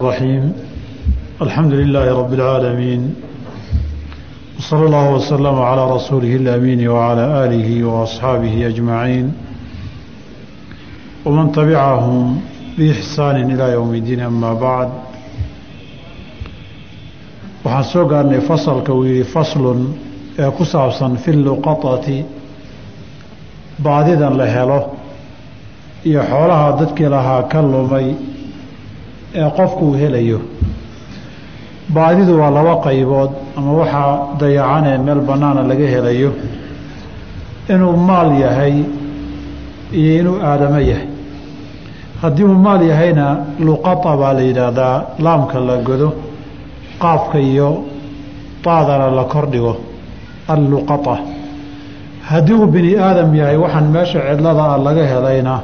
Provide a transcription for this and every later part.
الرحيم الحمد لله رب العالمين وصلى الله وسلم على رسوله الأمين وعلى آله وأصحابه أجمعين ومن تبعهم بإحسان إلى يوم الدين أما بعد waxaan soo gaarnay fasalka uu yihi faslun ee ku saabsan fi luqatati baadidan la helo iyo xoolaha dadkii lahaa ka lumay ee qofkuu helayo. Baadidu waa laba qaybood ama waxaa dayacanee meel bannaana laga helayo. Inuu maal yahay iyo inuu aadamo yahay. Haddii uu maal yahayna luqata baa la yidhaahdaa laamka la godo qaafka iyo daadana la kordhigo alluqata haddii uu bini aadam yahay waxaan meesha cidlada ah laga helayna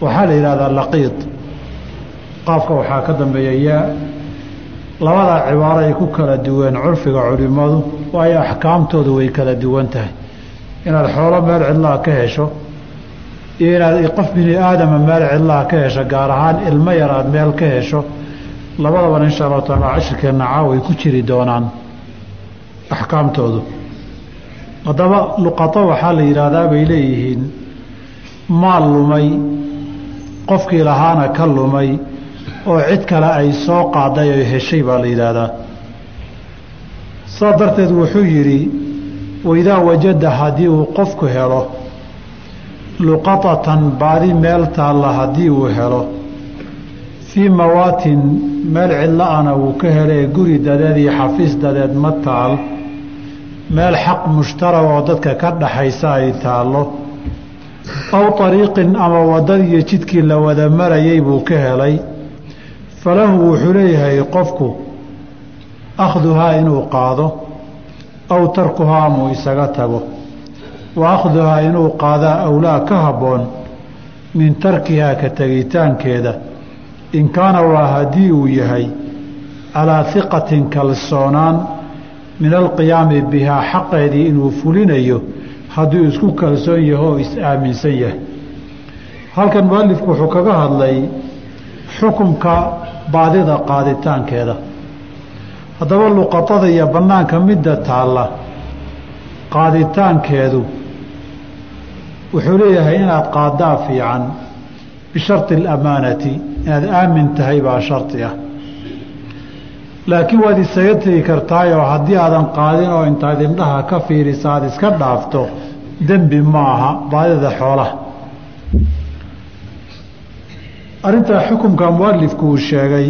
waxaa la yidhahdaa laqiid qaafka waxaa ka dambeeya yaa labadaa cibaaro ay ku kala duween curfiga culimmadu waayo axkaamtoodu way kala duwan tahay. Inaad xoolo meel cidlaha ka hesho iyo inaad qof bini aadama meel cidlaha ka hesho gaar ahaan ilmo yar aad meel ka hesho labadabana insha allahu taala cashirkeenna caaway ku jiri doonaan axkaamtoodu. Haddaba luqato waxaa la yidhaahdaa bay leeyihiin maal lumay qofkii lahaana ka lumay oo cid kale ay soo qaaday oo heshay baa la yidhaahdaa. Saa darteed wuxuu yidhi waidaa wajada haddii uu qofku helo luqatatan baadi meel taalla haddii uu helo fii mawaatin meel cidla-ana wuu ka helee guri dadeed iyo xafiis dadeed ma taal meel xaq mushtarag oo dadka ka dhaxaysa ay taallo aw ariiqin ama waddadiiyo jidkii la wada marayay buu ka helay falahu wuxuu leeyahay qofku akhduhaa inuu qaado aw tarkuhaa amuu isaga tago. Wa akhduhaa inuu qaadaa awlaa ka habboon min tarkihaa ka tegitaankeeda. In kaana waa haddii uu yahay calaa hiqatin kalsoonaan min alqiyaami bihaa xaqeedii inuu fulinayo hadduu isku kalsoon yaho oo is-aaminsan yahay. Halkan mualifku wuxuu kaga hadlay xukumka baadida qaaditaankeeda. Haddaba luqatada iyo bannaanka midda taalla qaaditaankeedu wuxuu leeyahay inaad qaadaa fiican bisharti alamaanati inaad aamin tahay baa shardi ah. Laakiin waad isaga tegi kartaayoo haddii aadan qaadin oo intaad indhaha ka fiirisa aada iska dhaafto dembi ma aha baadida xoolaha arrintaa xukumka mualifku uu sheegay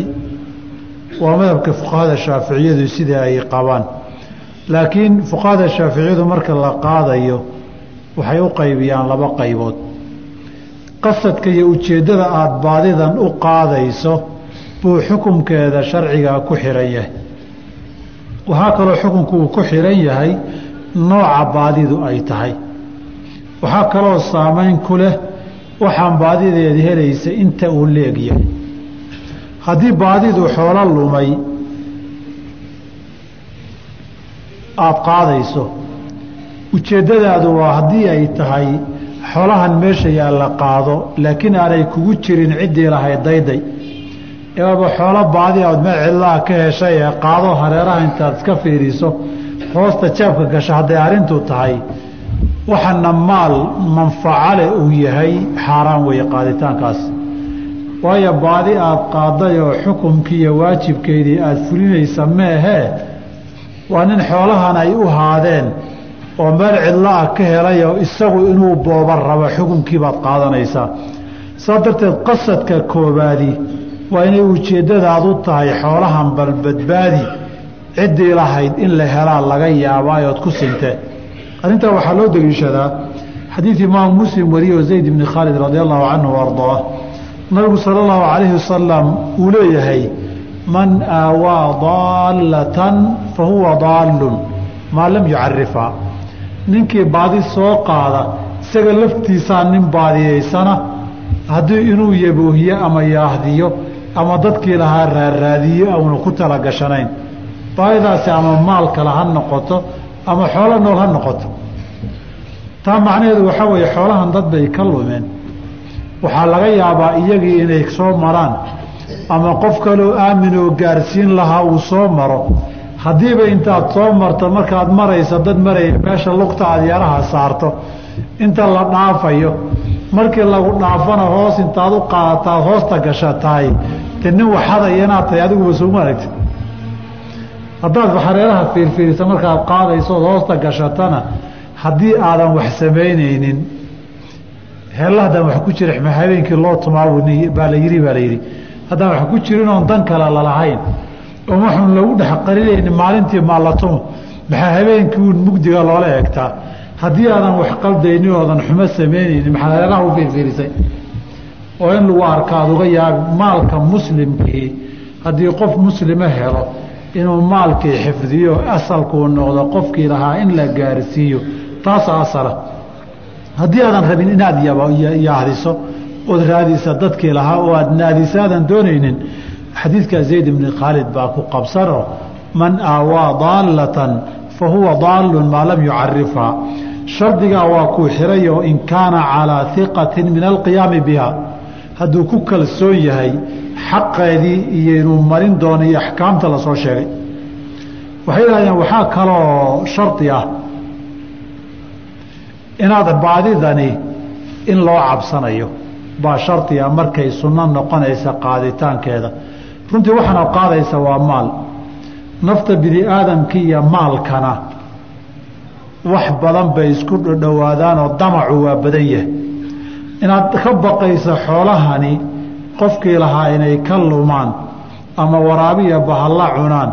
waa madhabka fuqahada shaaficiyadu sida ay qabaan. Laakiin fuqahada shaaficiyadu marka la qaadayo waxay u qaybiyaan laba qaybood. Qasadka iyo ujeeddada aada baadidan u qaadayso buu xukumkeeda sharcigaa ku xihan yahay. Waxaa kaloo xukunku uu ku xihan yahay nooca baadidu ay tahay. Waxaa kaloo saamayn ku leh waxaan baadideeda helaysa inta uu leegyahay haddii baadidu xoolo lumay aada qaadayso ujeeddadaadu waa haddii ay tahay xoolahan meesha yaalla qaado laakiin aanay kugu jirin ciddii lahayd dayday. Eaba xoolo baadi ood meel cidlaha ka heshay ee qaado hareeraha intaad iska fiiriso hoosta jaabka gasho hadday arrintu tahay waxana maal manfacale uu yahay xaaraan weeye qaaditaankaas. Waayo baadi aada qaaday oo xukumkii iyo waajibkeedii aada fulinaysa meehee waa nin xoolahan ay u haadeen oo meel cidla-ah ka helay oo isagu inuu booba rabo xukunkii baad qaadanaysaa. Saa darteed qasadka koobaadi waa inay ujeeddadaadu tahay xoolahan balbadbaadi. Ciddii lahayd in la helaa laga yaabaayood ku sintee arrintaa waxaa loo deliishadaa xadiid imaamu muslim wariyo zayd bni khaalid radi allahu canhu ardaa nabigu sala allahu calayhi wasalam uu leeyahay man aawaa daallatan fa huwa daallun maa lam yucarifhaa ninkii baadi soo qaada isaga laftiisaa nin baadiyaysana haddii inuu yaboohiyo ama yaahdiyo ama dadkii lahaa raaraadiyo auna ku talagashanayn baadidaasi ama maal kale ha noqoto ama xoolo nool ha noqoto. Taa macnaheedu waxaa weeye xoolahan dad bay ka lumeen. Waxaa laga yaabaa iyagii inay soo maraan ama qof kaloo aamin oo gaarsiin lahaa uu soo maro. Haddiiba intaad soo marto markaad marayso dad maraya meesha lugta aad yaraha saarto inta la dhaafayo markii lagu dhaafana hoos intaad u qaadataad hoosta gashatahay de nin waxadaya inaad tahay adiguba sooma aragti haddaad hareeraha fiirfiirisa markaad qaadaysood hoosta gashatana haddii aadan wax samaynaynin heellahdan wax ku jira habeenkii loo tumaa baa la yiri baa la yidhi. Haddaan wax ku jirin dan kale lalahayn oo waxun lagu dhex qarinayni maalintii maalatumo maxaa habeenkii uun mugdiga loola egtaa haddii aadan wax qaldaynin oodan xumo samaynaynin maxaad hareeraha u fiirfiirisay? Oo in lagu arka uga yaabi maalka muslimkii haddii qof muslima helo inuu maalkii xifdiyo asalkuu noqdo qofkii lahaa in la gaarsiiyo. Taasa asala. Haddii aadan rabin inaad yaahdiso ood raadisa dadkii lahaa oo aad naadisa aadan doonaynin xadiidka zayd bni khaalid baa ku qabsanoo man aawaa daallatan fa huwa daallun maa lam yucarifhaa shardigaa waa kuu xiray oo in kaana calaa hiqatin min alqiyaami biha. Hadduu ku kalsoon yahay xaqeedii iyo inuu marin doono iyo axkaamta la soo sheegay. Waxay yidhahdeen waxaa kaloo shardi ah inaad baadidani in loo cabsanayo. Baa shardiga markay sunno noqonaysa qaaditaankeeda. Runtii waxaana qaadaysa waa maal. Nafta bini aadamka iyo maalkana wax badan bay isku dhodhowaadaanoo damacu waa badan yahay. Inaad ka baqaysa xoolahani qofkii lahaa inay ka lumaan ama waraabiya bahalla cunaan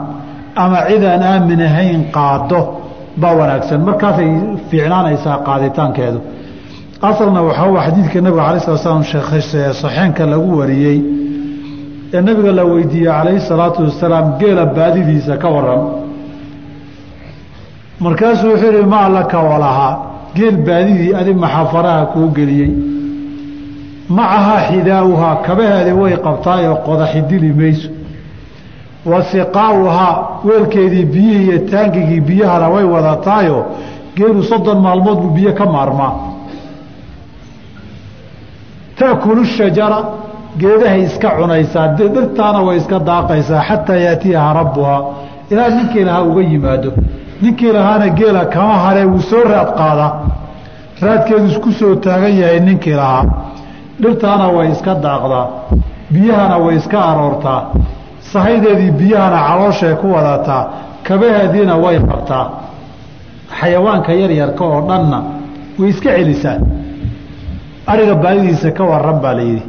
ama cidaan aamin ahayn qaado baa wanaagsan. Markaasay fiicnaanaysaa qaaditaankeedu. Asalna waxaa xadiidka nabiga alai sala slam saxeenka lagu wariyey ee nabiga la weydiiyey calayhi salaatu wasalaam geela baadidiisa ka waran markaasuu wuxuu yihi maa laka walahaa geel baadidii adi maxafaraha kuu geliyey macahaa xidaauhaa kabaheeda way qabtaayoo qodaxi dili mayso. Wa siqaauhaa weelkeedii biyihii iyo taangigii biyahana way wadataayo geelu soddon maalmood buu biyo ka maarmaa. Taakulu shajara geedahay iska cunaysaa dhirtaana way iska daaqaysaa xataa yaatiyaha rabbuhaa. Ilaa ninkii lahaa uga yimaado. Ninkii lahaana geela kama hare wuu soo raad qaadaa. Raadkeedu isku soo taagan yahay ninkii lahaa dhirtaana way iska daaqdaa biyahana way iska aroortaa sahaydeedii biyahana calooshay ku wadataa kabaheediina way qabtaa xayawaanka yaryarka oo dhanna way iska celisaa. Ariga baadidiisa ka waran baa la yidhi.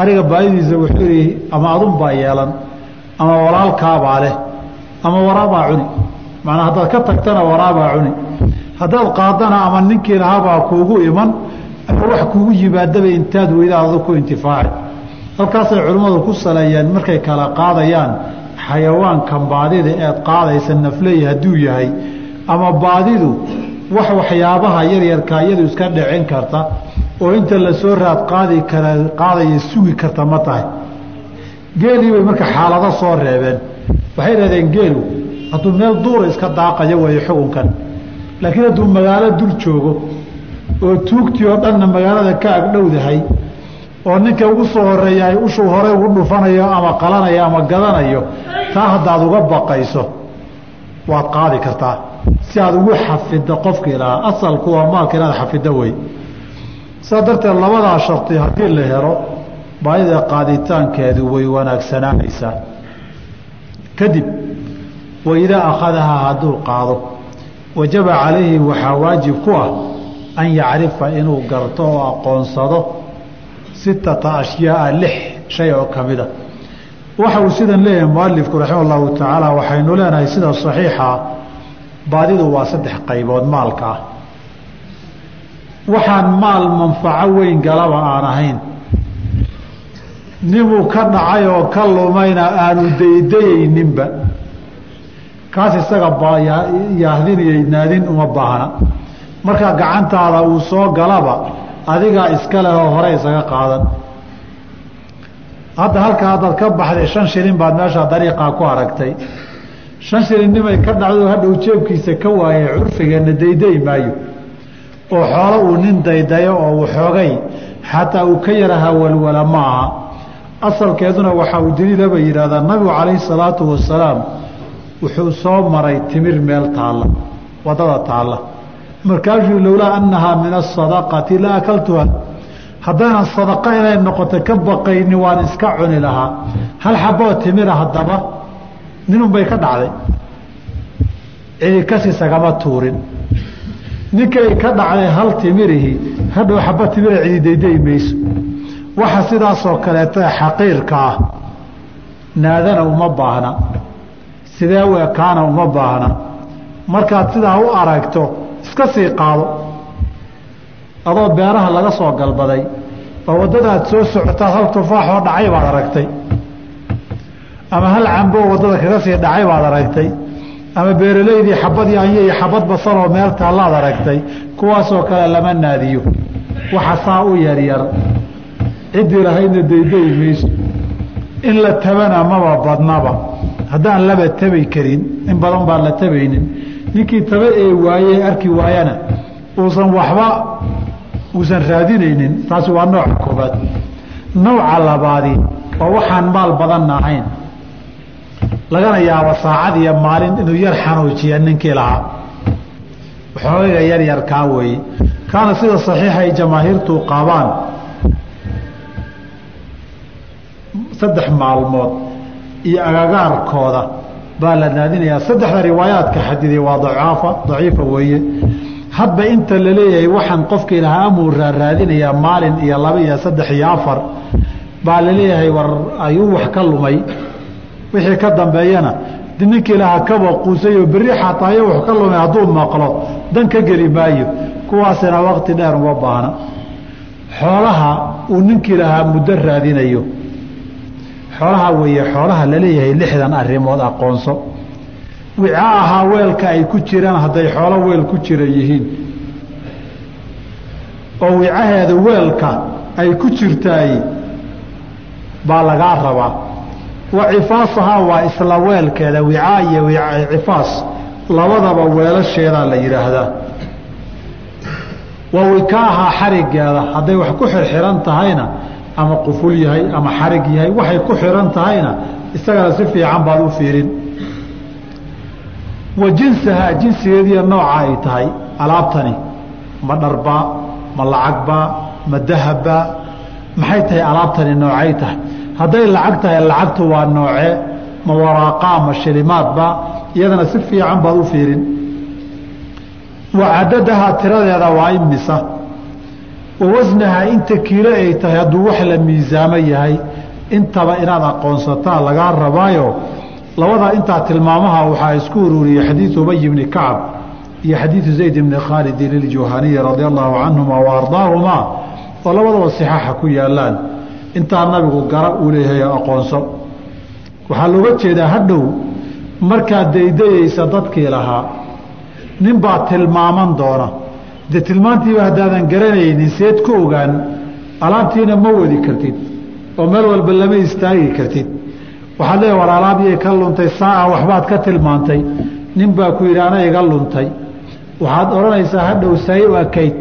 Ariga baadidiisa wuxuu yihi ama adunbaa yeelan ama walaalkaabaa leh ama waraabaa cuni. Macnaa haddaad ka tagtana waraabaa cuni. Haddaad qaadana ama ninkii lahaabaa kuugu iman ama wax kuugu yimaadaba intaad weydaad ku intifaaci halkaasay culimmadu ku saleeyeen markay kala qaadayaan xayawaankan baadida eed qaadaysa nafley hadduu yahay ama baadidu wax waxyaabaha yaryarkaa iyadu iska dhicin karta oo inta la soo raad qaadi kara qaadaya sugi karta ma tahay. Geelii bay marka xaalado soo reebeen. Waxay dhahdeen geelu hadduu meel duura iska daaqaya weeye xukunkan. Laakiin hadduu magaalo dul joogo oo tuugtii oo dhanna magaalada ka agdhowdahay oo ninka ugu soo horreeya ay ushuu hore ugu dhufanayo ama qalanayo ama gadanayo taa haddaad uga baqayso waad qaadi kartaa. Si aad ugu xafiddo qofkii lahaa asalku waa maalka inaad xafiddo wey sidaa darteed labadaa sharti haddii la helo baadida qaaditaankeedu way wanaagsanaanaysaa kadib waidaa akhadahaa hadduu qaado wajaba calayhi waxaa waajib ku ah an yacrifa inuu garto oo aqoonsado sittata ashyaaa lix shay oo ka mida waxa uu sidan leeyahay mualifku raxima allahu tacaala waxaynu leenahay sida saxiixa baadidu waa saddex qaybood maalka ah waxaan maal manfaco weyn galaba aan ahayn ninuu ka dhacay oo ka lumayna aanu daydayayninba kaas isaga yaahdiniyay naadin uma baahna marka gacantaada uu soo galaba adigaa iska lehoo hore isaga qaadan. Hadda halka haddaad ka baxday shan shilin baad meeshaa dariiqaa ku aragtay. Shan shilin nimay ka dhacdo hadhow jeebkiisa ka waayay curfigeenna dayday maayo. Oo xoolo uu nin daydayo oo waxoogay xataa uu ka yaraha walwala ma aha. Asalkeeduna waxaa uu daliila bay yidhahdaa nabigu calayhi salaatu wasalaam wuxuu soo maray timir meel taalla waddada taalla markaasuu lowlaa annahaa min asadaqati la akaltuha haddaynan sadaqa inay noqoto ka baqayni waan iska cuni lahaa. Hal xaboo timira haddaba ninunbay ka dhacday. Cidi kasisagama tuurin. Ninkay ka dhacday hal timirihi hadhow xaba timira cidi dayday mayso. Waxa sidaasoo kaleeta xaqiirka ah. Naadana uma baahna. Sidee u ekaana uma baahna. Markaad sidaa u aragto iska sii qaado. Adoo beeraha laga soo galbaday oo waddadaad soo socotaad hal tufaaxoo dhacay baad aragtay. Ama hal camboo waddada kaga sii dhacay baad aragtay. Ama beeralaydii xabadii anya iyo xabad basaloo meel taallaad aragtay kuwaasoo kale lama naadiyo. Waxa saa u yaryar ciddii lahaydna daydayi mayso in la tabana maba badnaba. Haddaan laba tabi karin in badan baan la tabaynin ninkii taba ee waaye arki waayana uusan waxba uusan raadinaynin taasi waa nooca koobaad. Nooca labaadi waa waxaan maal badanna ahayn lagana yaabo saacad iyo maalin inuu yar xanuujiya ninkii lahaa. Waxooga yar yar kaa weeye. Kaana sida saxiixa ay jamaahiirtu qabaan saddex maalmood iyo agagaarkooda baa la naadinayaa saddexda riwaayaadka xadiday waa dacaafa daciifa weeye. Hadba inta la leeyahay waxaan qofkii lahaa amuu raaraadinayaa maalin iyo laba iyo saddex iyo afar baa la leeyahay war ayuu wax ka lumay. Wixii ka dambeeyana ninkii lahaa kaba quusayoo berri xataayo wax ka lumay hadduu maqlo dan ka geli maayo. Kuwaasina waqti dheer uma baahna. Xoolaha uu ninkii lahaa muddo raadinayo xoolaha weeye xoolaha la leeyahay lixdan arrimood aqoonso. Wica ahaa weelka ay ku jiraan hadday xoolo weel ku jira yihiin. Oo wicaheeda weelka ay ku jirtaay baa lagaa rabaa. Wa cifaasahaa waa isla weelkeeda wicaa iyo cifaas labadaba weelasheedaa la yidhaahdaa wa wikaahaa xarigeeda hadday wax ku xirxiran tahayna ama quful yahay ama xarig yahay waxay ku xiran tahayna isagana si fiican baad u fiirin. Wa jinsahaa jinsigeediiyo nooca ay tahay alaabtani ma dharbaa ma lacagbaa ma dahabbaa maxay tahay alaabtani noocay tahay? Hadday lacag tahay lacagtu waa noocee ma waraaqaa ma shilimaadbaa iyadana si fiican baad u fiirin. Wa cadadahaa tiradeeda waa imisa wa wasnahaa inta kiilo ay tahay hadduu wax la miisaamo yahay intaba inaad aqoonsataa lagaa rabaayo. Labadaa intaa tilmaamaha waxaa isku ururiyey xadiidu ubay bni kacab iyo xadiidu zayd bni khaalidin iljuhaniyi radia allahu canhuma wa oo labadaba sixaaxa ku yaalaan. Intaa nabigu gara uu leeyahay aqoonso. Waxaa looga jeedaa hadhow markaad daydayaysa dadkii lahaa ninbaa tilmaaman doona dee tilmaantiiba haddaadan garanaynin seed ku ogaan alaabtiina ma wadi kartid oo meel walba lama istaagi kartid. Waxaad leeya war alaabiyay ka luntay saaca waxbaad ka tilmaantay nin baa ku yidhi ana iga luntay. Waxaad odhanaysaa hadhow say u ekayd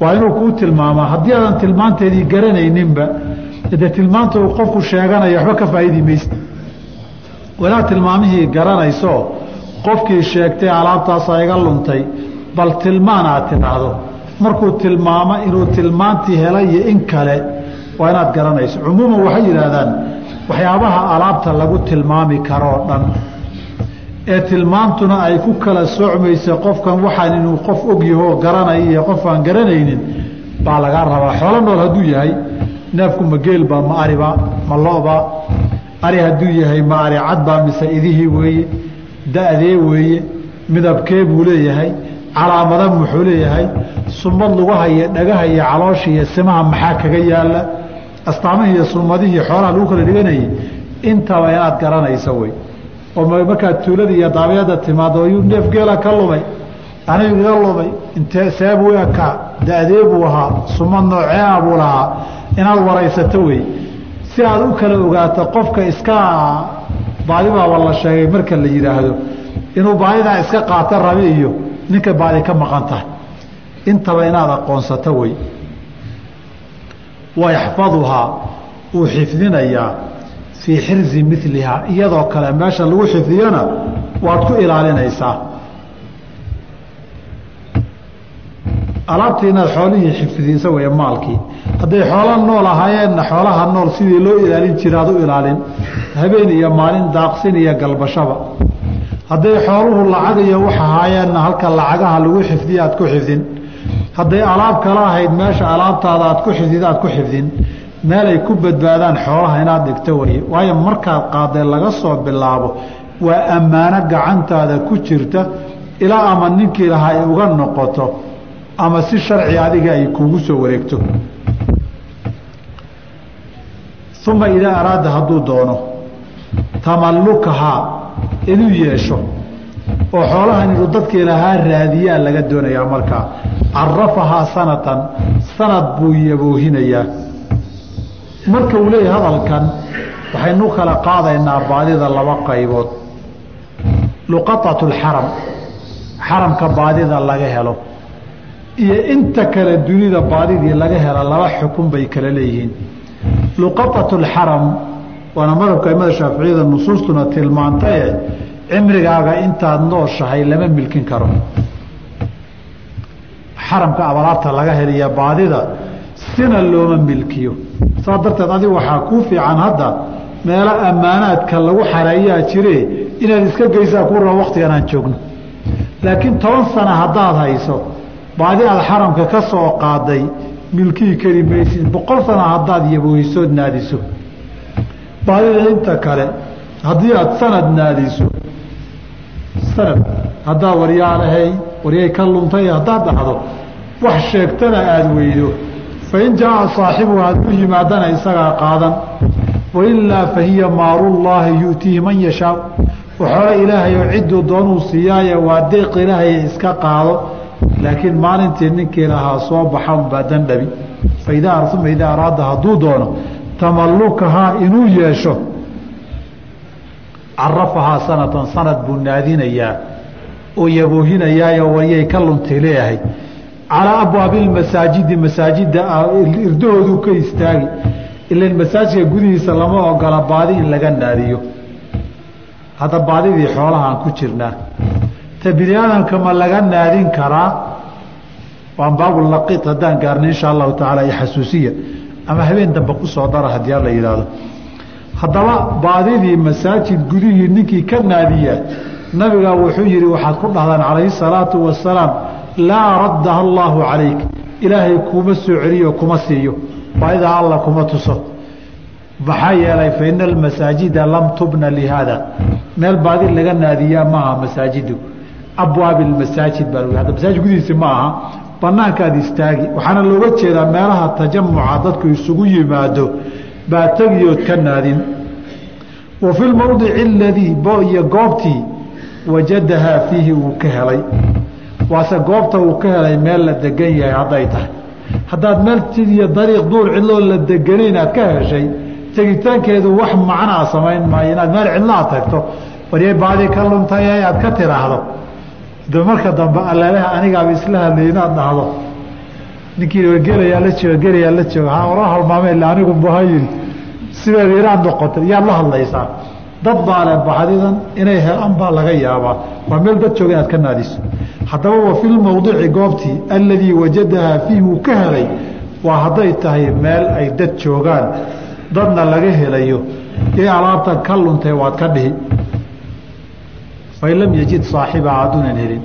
waa inuu kuu tilmaamaa. Haddii aadan tilmaanteedii garanayninba dee tilmaanta uu qofku sheeganaya waxba ka faa'idi maysa wanaad tilmaamihii garanayso qofkii sheegtay alaabtaasaa iga luntay bal tilmaan aad tidhaahdo. Markuu tilmaamo inuu tilmaantii helay iyo in kale waa inaad garanayso. Cumuuman waxay yidhaahdaan waxyaabaha alaabta lagu tilmaami karoo dhan. Ee tilmaantuna ay ku kala soocmaysa qofkan waxaan inuu qof ogyahoo garanaya iyo qof aan garanaynin baa lagaa rabaa. Xoolo nool hadduu yahay neefku ma geelbaa ma aribaa ma loobaa ari hadduu yahay ma ari cadbaa mise idihii weeye da-dee weeye midabkee buu leeyahay calaamada muxuu leeyahay sumad lugaha iyo dhagaha iyo caloosha iyo simaha maxaa kaga yaalla astaamihii iyo sumadihii xoolaha lagu kala dhiganayay intaba inaad garanayso wey oo markaad tuulada iyo daabiyada timaado yuu neef geela ka lumay anigu iga lumay intee seebuu ekaa da-dee buu ahaa sumad nooceea buu lahaa? Inaad waraysato wey si aad u kala ogaato qofka iska baadibaaba la sheegay marka la yidhaahdo inuu baadidaa iska qaato rabi iyo ninka baadi ka maqan tahay. Intaba inaad aqoonsato wey. Wa yaxfaduhaa uu xifdinayaa fii xirzi milihaa iyadoo kale meesha lagu xifdiyona waad ku ilaalinaysaa alaabtii inaad xoolihii xifdiisa wey maalkii. Hadday xoola nool ahaayeenna xoolaha nool sidii loo ilaalin jira ad u ilaalin. Habeen iyo maalin daaqsin iyo galbashaba hadday xooluhu lacag iyo wax ahaayeenna halka lacagaha lagu xifdiya aad ku xifdin. Hadday alaab kala ahayd meesha alaabtaada aad ku xifdid aad ku xifdin. Meel ay ku badbaadaan xoolaha inaad dhigto weye. Waayo markaad qaadee laga soo bilaabo waa ammaano gacantaada ku jirta ilaa ama ninkii lahaa ay uga noqoto ama si sharci adiga ay kuugu soo wareegto. Uma idaa araada hadduu doono tamallukahaa inuu yeesho oo xoolahan inuu dadka ilaahaa raadiyaa laga doonayaa markaa carafahaa sanatan sanad buu yaboohinayaa marka uu leeyahay hadalkan waxaynu kala qaadaynaa baadida laba qaybood. Luqatatu lxaram xaramka baadida laga helo. Iyo inta kale dunida baadidii laga hela laba xukun bay kala leeyihiin. Luqatatu lxaram waana madhabka aimada shaaficiyada nusuustuna tilmaantaye cimrigaaga intaad nooshahay lama milkin karo. Xaramka abalaabta laga heliya baadida sina looma milkiyo. Saa darteed adigu waxaa kuu fiican hadda meelo ammaanaadka lagu xareeyaa jire inaad iska geysaa kuu raba waktigan aan joogno. Laakiin toban sana haddaad hayso baadi aad xaramka ka soo qaaday milkii kari maysid boqol sana haddaad yaboohisood naadiso baadida inta kale haddii aad sanad naadiso sanad haddaad waryaalahay waryay ka luntay haddaad dhahdo wax sheegtana aada weydo. Fain jaaa saaxibuhu hadduu yimaadana isagaa qaadan. Wailaa fahiya maalullaahi yu'tiihi man yashaa waxoola ilaahay oo cidduu doonuu siiyaaye waa deeq ilaahay iska qaado. Laakiin maalintii ninkii lahaa soo baxa unbaa dandhabi faidaa uma idaa araada hadduu doono tamallukahaa inuu yeesho. Carafahaa sanatan sanad buu naadinayaa oo yaboohinayaayo waryay ka luntay leeyahay. Calaa abwaabi lmasaajidi masaajidda irdahooduu ka istaagi. Ilan masaajidka gudihiisa lama ogola baadi in laga naadiyo. Hadda baadidii xoolahaan ku jirnaa ta bini aadamka ma laga naadin karaa? Waan baabulaqiid haddaan gaarna insha allahu tacaala iyo xasuusiya ama habeen dambe ku soo dara haddii alla yidhaahdo. Haddaba baadidii masaajid gudihii ninkii ka naadiya nabigaa wuxuu yihi waxaad ku dhahdaan calayhi salaatu wasalaam laa raddaha allaahu calayk. Ilaahay kuma soo celiyo kuma siiyo. Baadidaa alla kuma tuso. Maxaa yeelay fa ina almasaajida lam tubna lihaada. Meel baadi laga naadiyaa maaha masaajidu abwaabi lmasaajid baa masaajid gudihiisi ma aha banaankaad istaagi. Waxaana looga jeedaa meelaha tajamuca dadku isugu yimaado baa tegiyood ka naadin. Wa fi lmowdici aladii iyo goobtii wajadahaa fiihi uu ka helay. Waase goobta uu ka helay meel la degan yahay hadday tahay. Haddaad meel iyo dariiq duur cidloo la deganayn aad ka heshay tegitaankeedu wax macnaa samayn maayo. Inaad meel cidlaa tagto waryay baadi ka luntay aad ka tiraahdo de marka dambe aleelaha anigaaba isla hadlay inaad dhahdo ninkii gelayaa la jooga gelayaa la jooga ha ora halmaame ila anigu buha yiri sideeda inaad noqotay yaad la hadlaysaa. Dad baa baxdidan inay helaan baa laga yaabaa. Waa meel dad jooga inaad ka naadiso. Haddaba wa fi lmowdici goobtii alladii wajadahaa fiihi uu ka helay waa hadday tahay meel ay dad joogaan. Dadna laga helayo. Yay alaabtan ka luntay waad ka dhihi fain lam yajid saaxibaha hadduunan helin.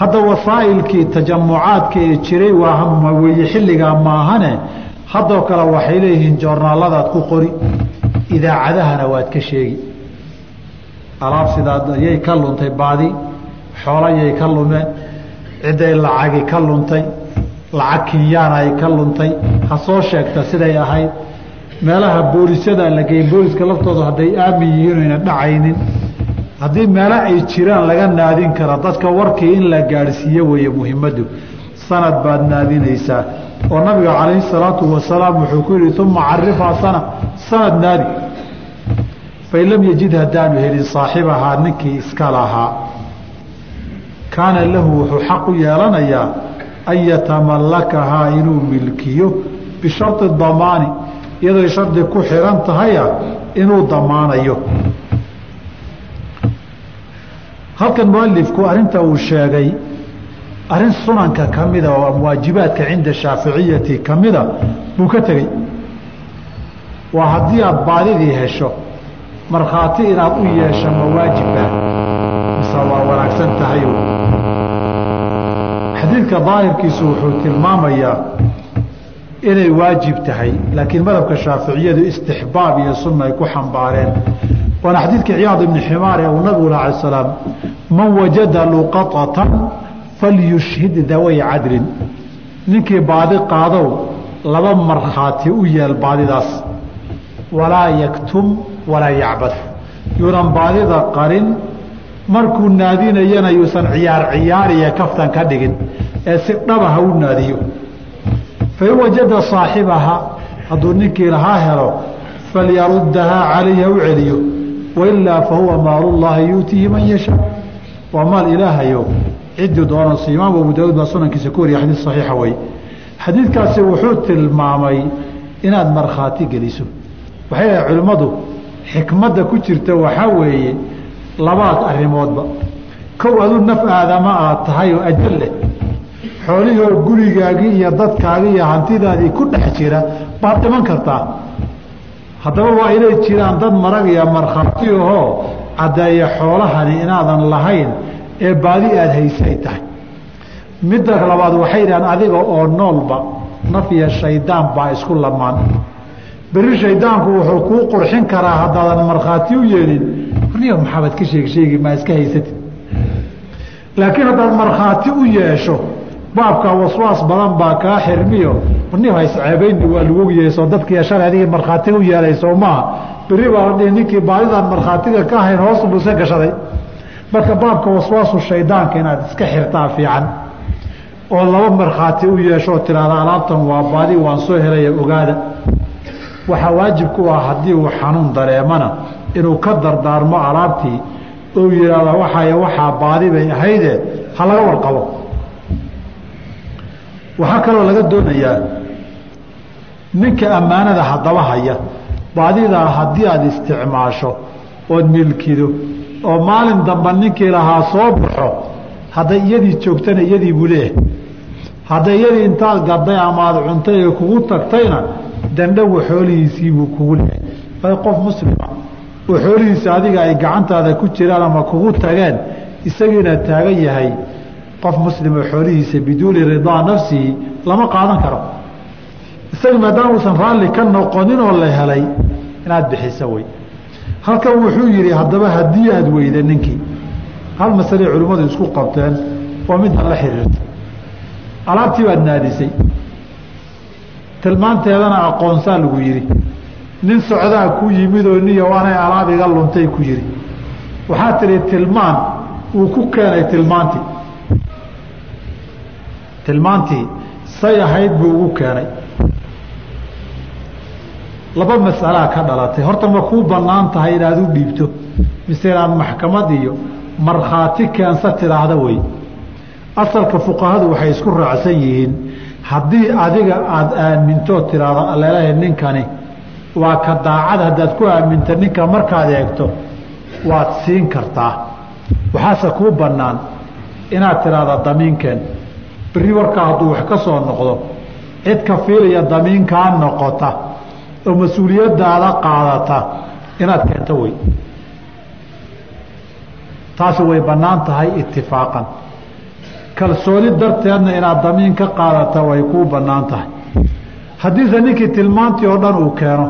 Hadda wasaa'ilkii tajamucaadka ee jiray waa weye xilligaa maahane haddoo kale waxay leeyihiin joornaalladaad ku qori idaacadahana waad ka sheegi. Alaab sidaa yay ka luntay baadi xoola yay ka lumeen cidday lacagi ka luntay lacag kinyaana ay ka luntay ha soo sheegta siday ahayd. Meelaha boolisyada la geey booliska laftoodu hadday aamin yihiin oyna dhacaynin haddii meelo ay jiraan laga naadin kara dadka warkii in la gaadhsiiyo weeye muhimaddu sanad baad naadinaysaa. Oo nabiga calayhi salaatu wasalaam wuxuu ku yihi uma carifhaa sana sanad naadi. Fain lam yajid haddaanu helin saaxibahaa ninkii iska lahaa. Kaana lahu wuxuu xaq u yeelanayaa an yatamallakahaa inuu milkiyo bishari damaani iyadooy shardi ku xiran tahaya inuu damaanayo halkan mualifku arrinta uu sheegay arrin sunanka ka mida oo waajibaadka cinda shaaficiyati ka mida buu ka tegey. Waa haddii aada baadidii hesho markhaati inaad u yeesho ma waajibba mise waa wanaagsan tahay xadiidka daahirkiisu wuxuu tilmaamayaa inay waajib tahay laakiin madhabka shaaficiyadu istixbaab iyo sunna ay ku xambaareen waana xadiidka ciyaad ibni ximaar ee uu nabigu lah alay salaam man wajada luqaطatan falyushhid daway cadlin. Ninkii baadi qaadow laba markhaati u yeel baadidaas. Walaa yaktum walaa yacbad yuunan baadida qarin markuu naadinayana yuusan ciyaar ciyaariya kaftan ka dhigin ee si dhaba ha u naadiyo. Fain wajada saaxibaha hadduu ninkii lahaa helo falyaruddahaa calayhi ha u celiyo wailaa fahuwa maalullaahi yuutiihi man yashaa waa maal ilaahayo ciddii doonayso imaam abu daauud baa sunankiisa ku wariya xadiid saxiixa wey xadiidkaasi wuxuu tilmaamay inaad markhaati geliso waxay dhahay culimmadu xikmadda ku jirta waxaa weeye labaad arrimoodba kow aduu naf aadama aad tahay oo ajal leh xoolihii oo gurigaagii iyo dadkaagii iyo hantidaadii ku dhex jira baad dhiman kartaa haddaba waa inay jiraan dad marag iyo markhaati ahoo caddeeya xoolahani inaadan lahayn ee baadi aada haysay tahay. Midda labaad waxay dhahaan adiga oo noolba naf iyo shaydaan baa isku lamaan. Berri shaydaanku wuxuu kuu qurxin karaa haddaadan markhaati u yeelin niyo maxaabad ka sheeg sheegi maa iska haysati laakiin haddaad markhaati u yeesho baabka waswaas badan baa kaa xirmiyo. Niyo haysceebayni waa lagu yeeso dadkii shalay adigii markhaati u yeelay soo maaha berri baa dhihi ninkii baadidaan markhaatiga ka ahayn hoos buu gashaday. Marka baabka waswaasu shaydaanka inaad iska xirtaa fiican. Oo laba markhaati u yeeshoo tiraahda alaabtan waa baadi waan soo helaya ogaada. Waxaa waajib ku ah haddii uu xanuun dareemana inuu ka dardaarmo alaabtii. Ou yidhaahda waxay waxaa baadi bay ahayde ha laga warqabo waxaa kaloo laga doonayaa ninka ammaanada haddaba haya baadidaa haddii aada isticmaasho ood milkido oo maalin damba ninkii lahaa soo baxo hadday iyadii joogtana iyadii buu leeyahay. Hadday iyadii intaad gaday ama aada cuntay ee kugu tagtayna dandhawa xoolihiisiibuu kugu leeyahay. Qof muslima oo xoolihiisa adiga ay gacantaada ku jiraan ama kugu tageen isagiina taagan yahay qof muslimo xoolihiisa biduuni ridaa nafsihi lama qaadan karo. Isaga maadaama uusan raalli ka noqonin oo la helay inaad bixiso wey halkan wuxuu yidhi haddaba haddii aada weyda ninkii hal masaley culimmadu isku qabteen waa midda la xiriirta alaabtii baad naadisay. Tilmaanteedana aqoonsaa lagu yidhi. Nin socdaa ku yimid oo niyo anay alaab iga luntay ku yidhi. Waxaa tidhi tilmaan uu ku keenay tilmaantii tilmaantii say ahayd buu ugu keenay. Laba masalaa ka dhalatay. Horta ma kuu bannaan tahay inaad u dhiibto mise inaad maxkamad iyo markhaati keensa tidhaahda wey asalka fuqahadu waxay isku raacsan yihiin haddii adiga aada aamintoo tidhaahdo aleelahay ninkani waa ka daacad haddaad ku aaminta ninka markaad eegto waad siin kartaa. Waxaase kuu bannaan inaad tidhaahda damiinkeen berri hadduu wax ka soo noqdo cid ka fiilaya damiinkaa noqota oo mas'uuliyaddaada qaadata inaad keento wey taasi way bannaan tahay itifaaqan kalsooni darteedna inaad damiin ka qaadata way kuu bannaan tahay. Haddiise ninkii tilmaantii oo dhan uu keeno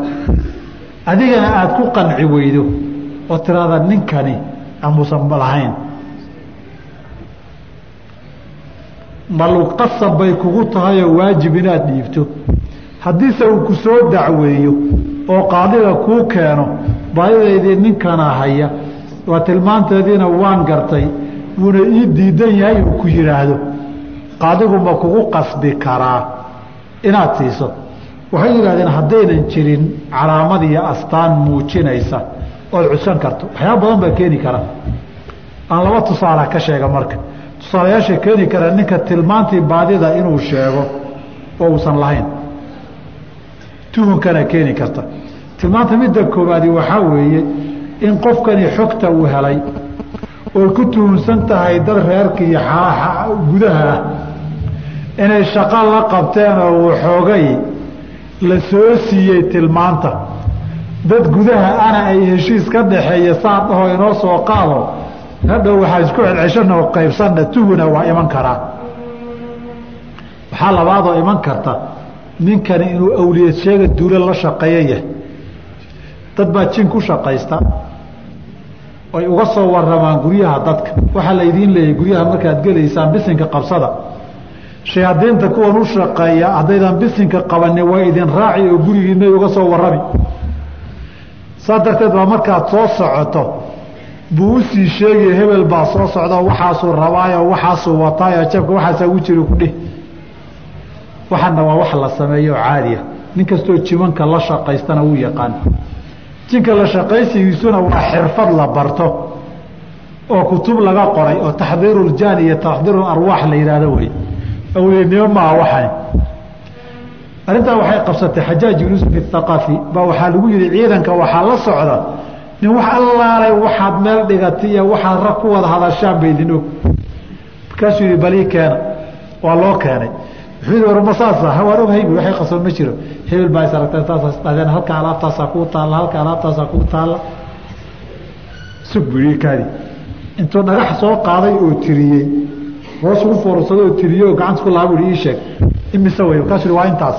adigana aada ku qanci weydo oo tiraada ninkani amuusan lahayn malu qasab bay kugu tahayoo waajib inaad dhiibto. Haddiise uu ku soo dacweeyo oo qaadiga kuu keeno baadidaydii ninkana haya waa tilmaanteediina waan gartay wuuna ii diidan yahay uu ku yidhaahdo qaadigu ma kugu qasbi karaa inaad siiso. Waxay yidhahdeen haddaynan jirin calaamad iyo astaan muujinaysa ood cudsan karto. Waxyaaba badan baa keeni kara. Aan laba tusaala ka sheega marka tusaalayaasha keeni kara ninka tilmaantii baadida inuu sheego oo uusan lahayn. Tuhunkana keeni karta. Tilmaanta midda koobaadi waxaa weeye in qofkani xogta uu helay oy ku tuhunsan tahay dad reerka iyo gudaha ah inay shaqo la qabteen oo waxoogay la soo siiyey tilmaanta. Dad gudaha ana ay heshiis ka dhaxeeya saa dhaho inoo soo qaado hadhow waxaa isku celceshana qaybsanna tuhuna waa iman karaa waxaa labaadoo iman karta ninkani inuu awliyad sheega duula la shaqeeyo yahay dad baa jin ku shaqaysta ay uga soo waramaan guryaha dadka. Waxaa laydiin leeyahay guryaha markaad gelaysaan bisinka qabsada. Shayaadiinta kuwan u shaqeeya haddaydan bisinka qabanin waa idin raaci oo gurigiinay uga soo warrami. Saas darteed baa markaad soo socoto buu u sii sheegaya hebel baa soo socda waxaasuu rabaayo waxaasuu wataayo jabka waxaasaa ugu jira kudheh waxaana waa wax la sameeyo caadiya nin kastoo jimanka la shaqaystana wuu yaqaan. Jinka la shaqaysigiisuna waa xirfad la barto oo kutub laga qoray oo taxdiiruljaan iyo taxdiiru la yidhaahdo wey awliyanimo maaha waxani arrintaa waxay qabsatay xajaaj ibn yusuf athaqafi baa waxaa lagu yihi ciidanka waxaa la socda nin wax allaalay waxaad meel dhigatay iyo waxaad rag ku wada hadashaan ba idin og. Markaasuu yihi balii keena. Waa loo keenay. Wuxuu yihi warma saasa waan oghay bu waxay qasoon ma jiro. Hebel baa is aragteen saasaas dhahdeen halka alaabtaasaa kuu taalla halka alaabtaasaa kuu taalla. Sug bu yii kaadi intuu dhagax soo qaaday oo tiriyey hoos ugu foorsaday oo tiriyey oo gacanta ku lahaa bu ii sheeg imise wey markaasuu yihi waa intaas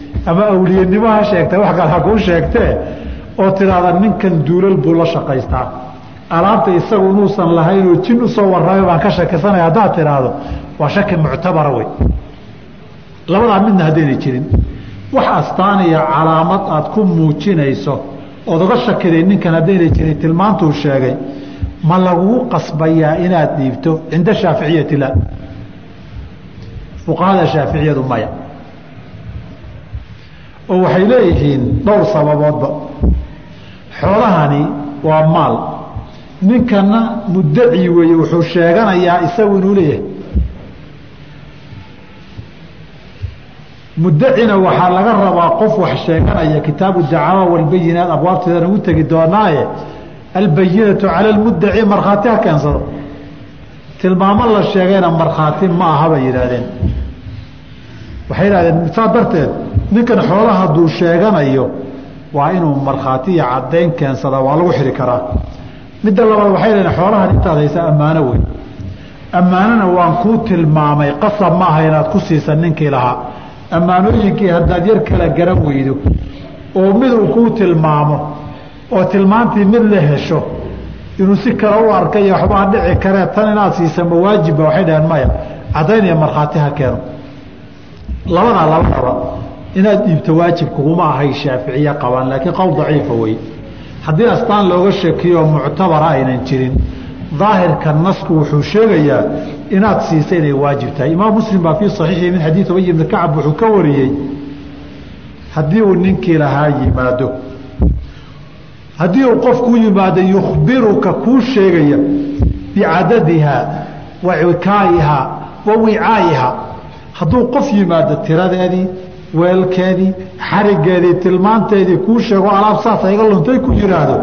ama awliyanimo ha sheegtay wax kale ha kuu sheegtee oo tidhaahda ninkan duulal buu la shaqaystaa. Alaabta isagu inuusan lahaynoo jin u soo warramay baan ka shakisanaya haddaad tidhaahdo waa shaki muctabara wey labadaa midna haddaynay jirin. Wax astaan iyo calaamad aad ku muujinayso ood uga shakiday ninkan haddaynay jirin tilmaantuu sheegay ma lagugu qasbayaa inaad dhiibto cinda shaaficiyati fuqahada shaaficiyadu maya oo waxay leeyihiin dhowr sababoodba. Xoolahani waa maal. Ninkana muddaci weeye wuxuu sheeganayaa isagu inuu leeyahay. Muddacina waxaa laga rabaa qof wax sheeganaya kitaabu dacaawa walbayinaat abwaabteedana ugu tegi doonaaye albayinatu cala almuddaci markhaati ha keensado tilmaamo la sheegayna markhaati ma aha bay yidhaahdeen waxay yidhahdeen saa darteed ninkan xoolaha hadduu sheeganayo waa inuu markhaati iyo caddayn keensada waa lagu xiri karaa. Midda labaad waxay leedaen xoolahan intaad haysa ammaano wey ammaanona waan kuu tilmaamay qasab maaha inaad ku siisa ninkii lahaa. Ammaanooyinkii haddaad yar kala garan weydo oo mid uu kuu tilmaamo oo tilmaantii mid la hesho inuu si kale u arkay waxbaa dhici karee tan inaad siisa mawaajibba waxay dhaheen maya caddayn iyo markhaati ha keeno labadaa labadaba inaad dhiibto waajib kuguma ahay shaaficiye qabaan laakiin qowl daciifa wey haddii astaan looga sheekiyo muctabara aynan jirin daahirka nasku wuxuu sheegayaa inaad siisa inay waajib tahay. Imaam muslim baa fii saxiixi min xadiid ubay ibni kacab wuxuu ka wariyey haddii uu ninkii lahaa yimaado haddii uu qofkuu yimaado yukhbiruka kuu sheegaya bicadadihaa wa wikaa'ihaa wa wicaa'ihaa hadduu qof yimaado tiradeedii weelkeedii xarigeedii tilmaanteedii kuu sheego alaab saasa iga luntay ku yidhaahdo.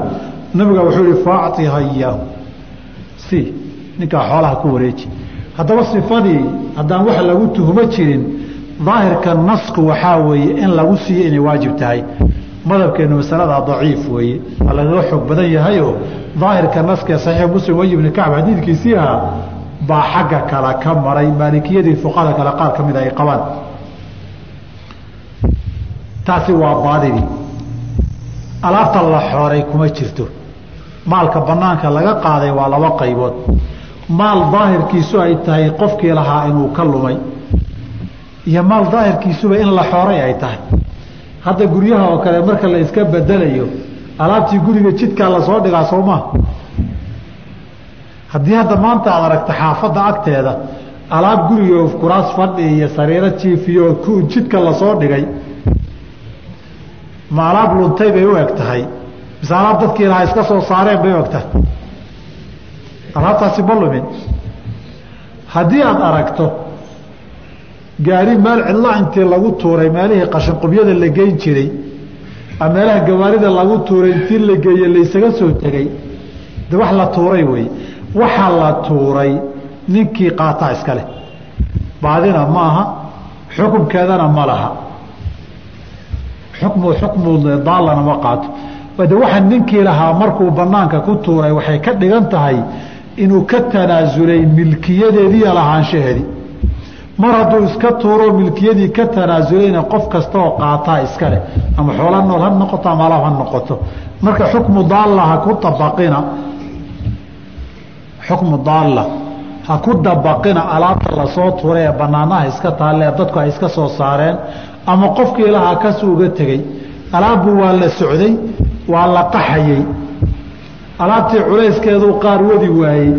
Nabiga wuxuu ihi faacطiha iyaahu si ninkaa xoolaha ku wareeji. Haddaba sifadii haddaan wax lagu tuhumo jirin daahirka nasku waxaa weeye in lagu siiyo inay waajib tahay. Madhabkeenu masaladaa daciif weeye. Waa lagaga xoog badan yahayoo daahirka naskee saxiix muslim way ibni kacb xadiidkiisii ahaa baa xagga kale ka maray maalikiyadii fuqahada kale qaar ka mida ay qabaan. Taasi waa baadidii. Alaabta la xooray kuma jirto. Maalka banaanka laga qaaday waa laba qaybood. Maal daahirkiisu ay tahay qofkii lahaa inuu ka lumay iyo maal daahirkiisuba in la xooray ay tahay. Hadda guryaha oo kale marka la iska bedelayo alaabtii guriga jidkaa la soo dhigaa soo maa haddii hadda maanta aad aragta xaafadda agteeda alaab guriga kuraas fadhi iyo sariiro jiifiyo jidka la soo dhigay ma alaab luntay bay u eg tahay. Mise alaab dadkii lahaa iska soo saareen bay u eg tahay. Alaabtaasi ma lumin. Haddii aada aragto gaari meel cidla intii lagu tuuray meelihii qashinqubyada la geyn jiray ama meelaha gawaarida lagu tuuray intii la geeye laysaga soo tegey de wax la tuuray wey waxaa la tuuray ninkii qaataa iska leh. Baadina maaha xukunkeedana ma laha. Xukmu xukmu daalana ma qaato. De waxa ninkii lahaa markuu banaanka ku tuuray waxay ka dhigan tahay inuu ka tanaasulay milkiyadeediiyo lahaanshaheedii. Mar hadduu iska tuuro milkiyadii ka tanaasulayna qof kasta oo qaataa iska leh ama xoola nool ha noqoto ama alaab ha noqoto. Marka xukmu daalla ku abaqina xukmu daalla. Ha ku dabaqina alaabta la soo tuuray ee banaanaha iska taalle dadku ay iska soo saareen ama qofkii lahaa kasu uga tegey. Alaabbu waa la socday waa la qaxayey alaabtii culayskeeduu qaar wadi waayey.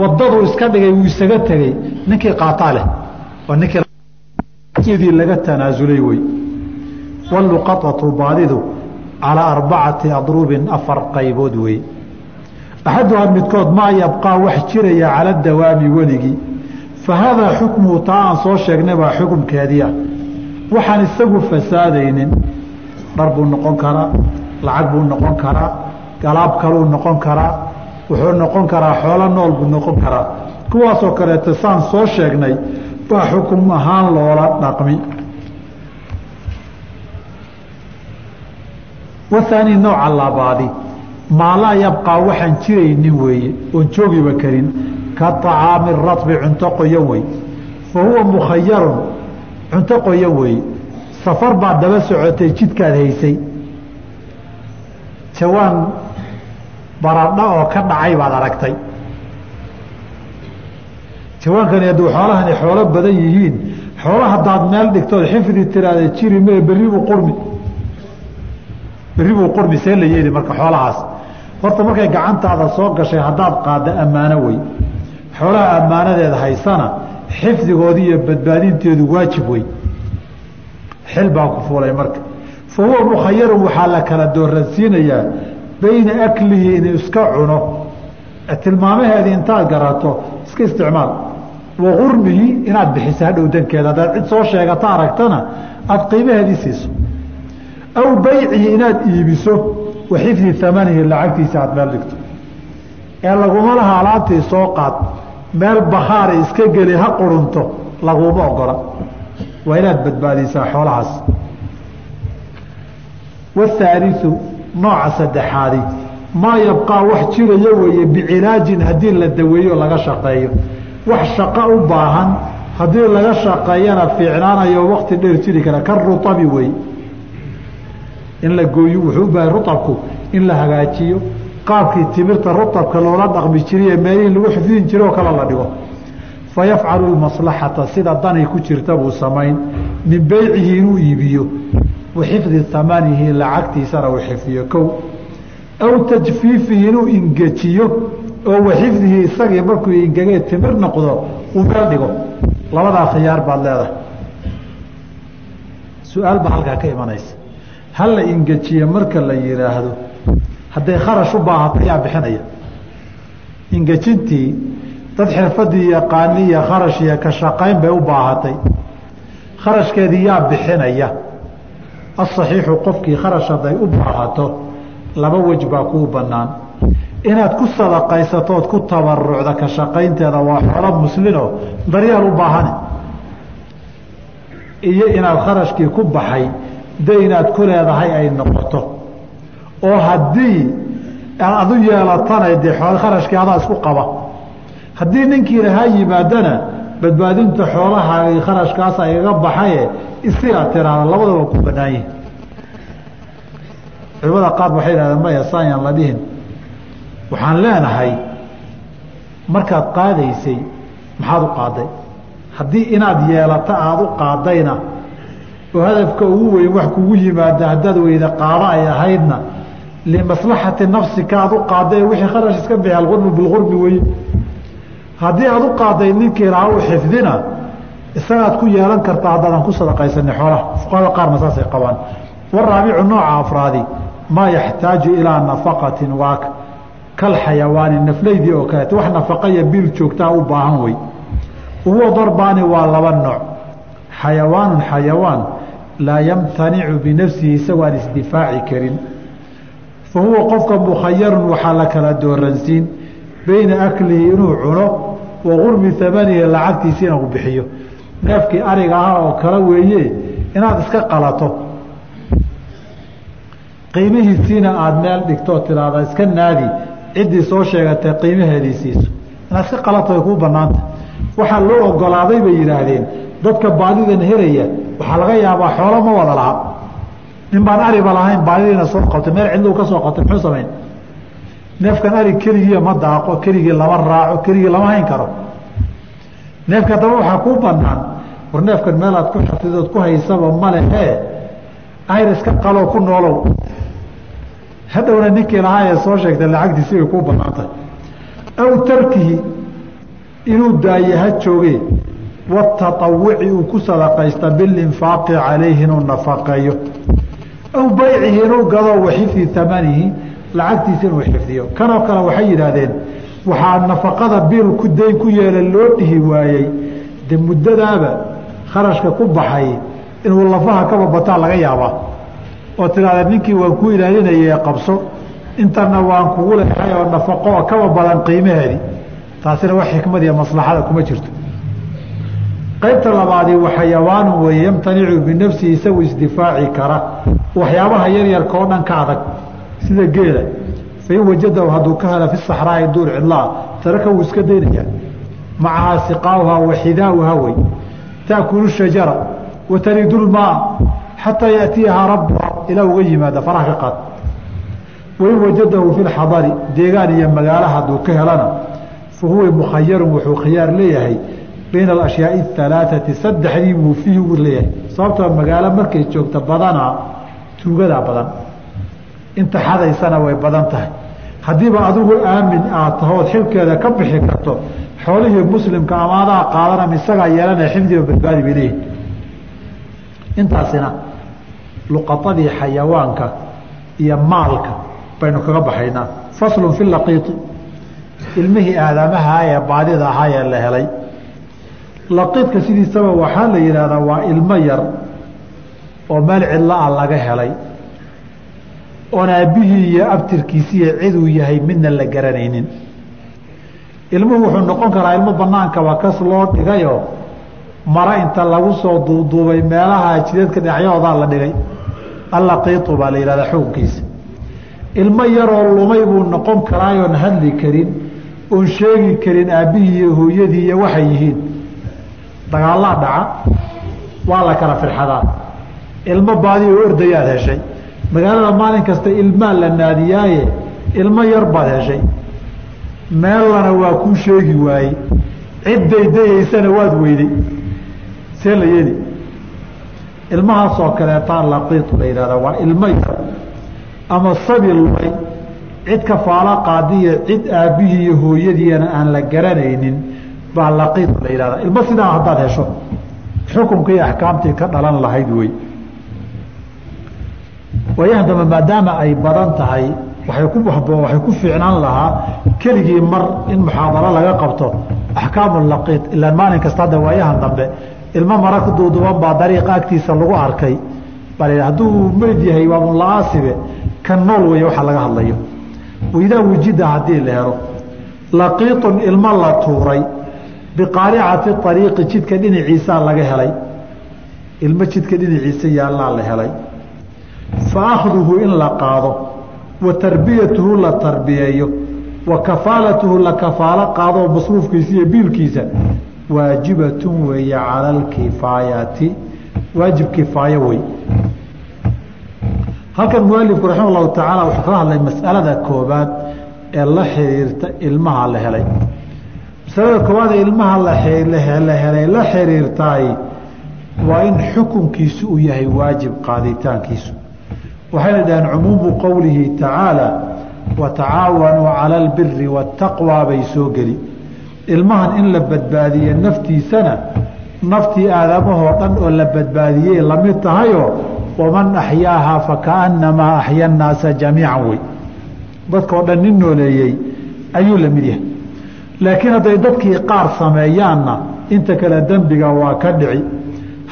Wadaduu iska dhigay wuu isaga tegey. Ninkii qaataa leh waa ninkii laga tanaasulay wey waluqaطatu baadidu calaa arbacati adrubin afar qaybood wey axaduhaa midkood maa yabqaa wax jiraya cala dawaami weligii fa haadaa xukmuhu taa aan soo sheegnay baa xukumkeedii ah waxaan isagu fasaadaynin dhar buu noqon karaa lacag buu noqon karaa galaab kaluu noqon karaa wuxuu noqon karaa xoolo nool buu noqon karaa kuwaasoo kaleeto saan soo sheegnay baa xukum ahaan loola dhaqmi wathaani nooca maa laa yabqaa waxaan jiraynin weeye oon joogiba karin ka طacaami raطbi cunto qoyan wey fa huwa mukhayarun cunto qoyan weeye. Safar baad daba socotay jidkaad haysay. Jawaan baradha oo ka dhacay baad aragtay. Jawaankani hadduu xoolahani xoolo badan yihiin xoola haddaad meel dhigtood xifdi tiraada jiri mee berri buu qurmi. Berri qurmi see la yeeli marka xoolahaas horta markay gacantaada soo gashay haddaad qaadda ammaano wey xoolaha ammaanadeeda haysana xifdigoodi iyo badbaadinteedu waajib wey xil baa ku fuulay marka. Fa huwa mukhayarun waxaa la kala dooransiinayaa bayna aklihi inuu iska cuno. Tilmaamaheedii intaad garato iska isticmaal. Wa gurmihi inaad bixiso hadhow dankeeda haddaad cid soo sheegata aragtana aada qiimaheedii siiso. Aw baycihi inaad iibiso wa xifdi lacagtiisa aad meel dhigto. Ee laguma laha alaabtii soo qaad meel bakhaara iska geli ha qurunto laguma ogola waa inaad badbaadisaa xoolahaas. Wathaaliu nooca saddexaadi maa yabqaa wax jiraya weeye bicilaajin haddii la daweeyo laga shaqeeyo. Wax shaqo u baahan haddii laga shaqeeyana fiicnaanayo wakti dheer jiri kara ka ruabi wey in la gooyo wuxuu u baahay in la hagaajiyo. Qaabkii timirta ruabka loola dhaqmi jiriye meelihii lagu xifdin jire oo kale la dhigo. Fa yafcalu maslaxata sida dani ku jirta buu samayn. Min beycihi inuu iibiyo. Wa xifdi amanihi lacagtiisana uu xifdiyo. Kow aw tajfiifihi inuu ingejiyo oo wa xifdihi isagii markuu ingegee timir noqdo uu meel dhigo. Labadaa khiyaar baad leedahay. Su'aal baa halkaa ka imanaysa hal la ingejiye marka la yidhaahdo hadday kharash u baahato yaa bixinaya. Ingejintii dad xirfadii yaqaani iyo kharash iyo ka shaqayn bay u baahatay. Kharashkeedii yaa bixinaya. Asaxiixu qofkii kharash hadday u baahato laba wej baa kuu banaan inaad ku sadaqaysato ood ku tabarucda ka shaqaynteeda waa xoolo muslino daryeel u baahani iyo inaad kharashkii ku baxay de inaad ku leedahay ay noqoto. Oo haddii aad adu yeelatana dee kharashkii adaa isku qaba. Haddii ninkii lahaa yimaadana badbaadinta xoolahaagii kharashkaasa igaga baxaye isi aad tiraahda labadaba ku banaan yihiin culimada qaar waxay yidhahdeen maya saanyaan la dhihin. Waxaan leenahay markaad qaadaysay maxaad u qaaday? Haddii inaad yeelato aada u qaadayna hadafka ugu weyn wax kugu yimaada haddaad weyda qaado ay ahaydna limaslaxati nafsika aad u qaaday wixii kharash iska bixi alqurbu bilqurbi weye haddii aad u qaaday ninkii lahaa u xifdina isagaad ku yeelan kartaa haddaadan ku sadaqaysanin xoolaha fuqahada qaarna saasay qabaan. Waraabicu nooca afraadi maa yaxtaaju ilaa nafaqatin waaka kal xayawaani nafleydii oo kaleeto wax nafaqaya biil joogtaa u baahan wey. Uwo darbaani waa laba nooc. Xayawaanun xayawaan laa yamtanicu binafsihi isagoo isdifaaci karin. Fa huwa qofka mukhayarun waxaa la kala dooransiin beyna aklihi inuu cuno wa qurbi amanihi lacagtiisi inuu bixiyo. Neefkii ariga ah oo kale weeye inaad iska qalato. Qiimihiisiina aada meel dhigto tiraada iska naadi ciddii soo sheegatay qiimaheedii siiso inaad iska qalato way kuu banaanta waxaa loo ogolaaday bay yidhaahdeen. Dadka baadidan helaya waxaa laga yaabaa xoolo ma wada laha. Nin baan ariba lahayn baadidiina soo qabtay meel cidluu ka soo qabtay muxuu samayn? Neefkan arig keligii ma daaqo keligii lama raaco keligii lama hayn karo. Neefka daba waxaa kuu banaan war neefkan meelaad ku xafidood ku haysaba malehee ayr iska qaloo ku noolow. Hadhowna ninkii lahaa ee soo sheegtay lacagtiisi way kuu banaantahay aw tarkihi inuu daaye ha jooge wataawuci uu ku sadaqaysta bilinfaaqi calayhi inuu nafaqeeyo aw baycihi inuu gado waxifdi amanihi lacagtiisa inuu xifdiyo kanoo kale waxay yidhaahdeen waxaa nafaqada biil ku dayn ku yeela loo dhihi waayey de muddadaaba kharashka ku baxay inuu lafaha kaba bataa laga yaabaa oo tidhahda ninkii waan ku ilaalinayay qabso intana waan kugu leehay oo nafaqo kaba badan qiimaheedii taasina wax xikmad iyo maslaxada kuma jirto qaybta labaadi wa xayawaanu weeye yamtanicu binafsihi isagu isdifaaci kara. Waxyaabaha yaryarka oo dhan ka adag sida geela fain wajadahu hadduu ka hela fi saxraai duur cidlaa taraka wuu iska daynayaa. Macahaa siqaauhaa wa xidaauhaa wey. Taakulu shajara wa taridu lmaa xataa yaatiyahaa rabbuha ilaa uga yimaada faraha ka qaad wain wajadahu fi lxadari deegaan iyo magaalo hadduu ka helana fa huwa mukhayarun wuxuu khiyaar leeyahay bayna alashyaai alaaثati saddexdii buu fiihi u leeyahay sababtoo magaalo markay joogto badanaa tuugadaa badan inta xadaysana way badan tahay haddiiba adigu aamin aad tahood xilkeeda ka bixi karto xoolihii muslimka amaadaa qaadanam isagaa yeelanaya xifdiba badbaadi bay leeyihiin intaasina luqadadii xayawaanka iyo maalka baynu kaga baxaynaa faslun fi laqiiti ilmihii aadamaha ee baadida ahaa ee la helay laqiidka sidiisaba waxaa la yidhaahdaa waa ilmo yar oo meel cidla ah laga helay. Oon aabbihii iyo abtirkiisiiyo ciduu yahay midna la garanaynin. Ilmuhu wuxuu noqon karaa ilmo banaankaba kas loo dhigayoo mara inta lagu soo duuduubay meelaha jidadka dhinacyahoodaa la dhigay. Allaqiitu baa la yihahdaa xukunkiisa. Ilmo yaroo lumay buu noqon karaayoon hadli karin oon sheegi karin aabbihii iyo hooyadii iyo waxay yihiin dagaallaa dhaca waa la kala firxadaa. Ilmo baadi oo ordayaad heshay. Magaalada maalin kasta ilmaa la naadiyaaye ilmo yar baad heshay. Meellana waa kuu sheegi waayey cid daydayaysana waad weyday. See la yeeli. Ilmahaasoo kaleetaa laqiitu la yidhahdaa waa ilmo yar ama sabi lumay cid kafaalo qaadiya cid aabbihii iyo hooyadiina aan la garanaynin baa laqiitu la yidhahdaa. Ilmo sidaa haddaad hesho xukunkii axkaamtii ka dhalan lahayd wey waayahan dambe maadaama ay badan tahay waay ku waxay ku fiicnaan lahaa keligii mar in muxaadaro laga qabto axkaamu laqiid. Ilaa maalin kasta hadda waayahan dambe ilmo mara ku duuduban baa dariiqa agtiisa lagu arkay. Baa hadduu meyd yahay waa la-aasibe nool weeye waxa laga hadlayo. Waidaa wujida haddii la helo laqiiطun ilmo la tuuray biqaaricati ariiqi jidka dhinaciisaa laga helay. Ilmo jidka dhinaciisa yaallaa la helay. Fa akhduhu in la qaado wa tarbiyatuhu la tarbiyeeyo wa kafaalatuhu la kafaalo qaadoo masruufkiisa iyo biilkiisa. Waajibatun weeye cala alkifaayati waajib kifaayo wey. Halkan mualifku raxima allahu tacaala wuxuu kaga hadlay mas'alada koobaad ee la xiriirta ilmaha la helay masalada koowaad ilmaha la helay la xiriirtaay waa in xukunkiisu uu yahay waajib qaaditaankiisu. Waxayna dhaheen cumuumu qowlihi tacaala watacaawanuu cala albiri waataqwaa bay soo geli. Ilmahan in la badbaadiye naftiisana naftii aadamahoo dhan oo la badbaadiyey la mid tahayoo waman axyaahaa fakaannamaa axya nnaasa jamiican wey. Dadkao dhan nin nooleeyey ayuu la mid yahay laakiin hadday dadkii qaar sameeyaanna inta kale dembiga waa ka dhici.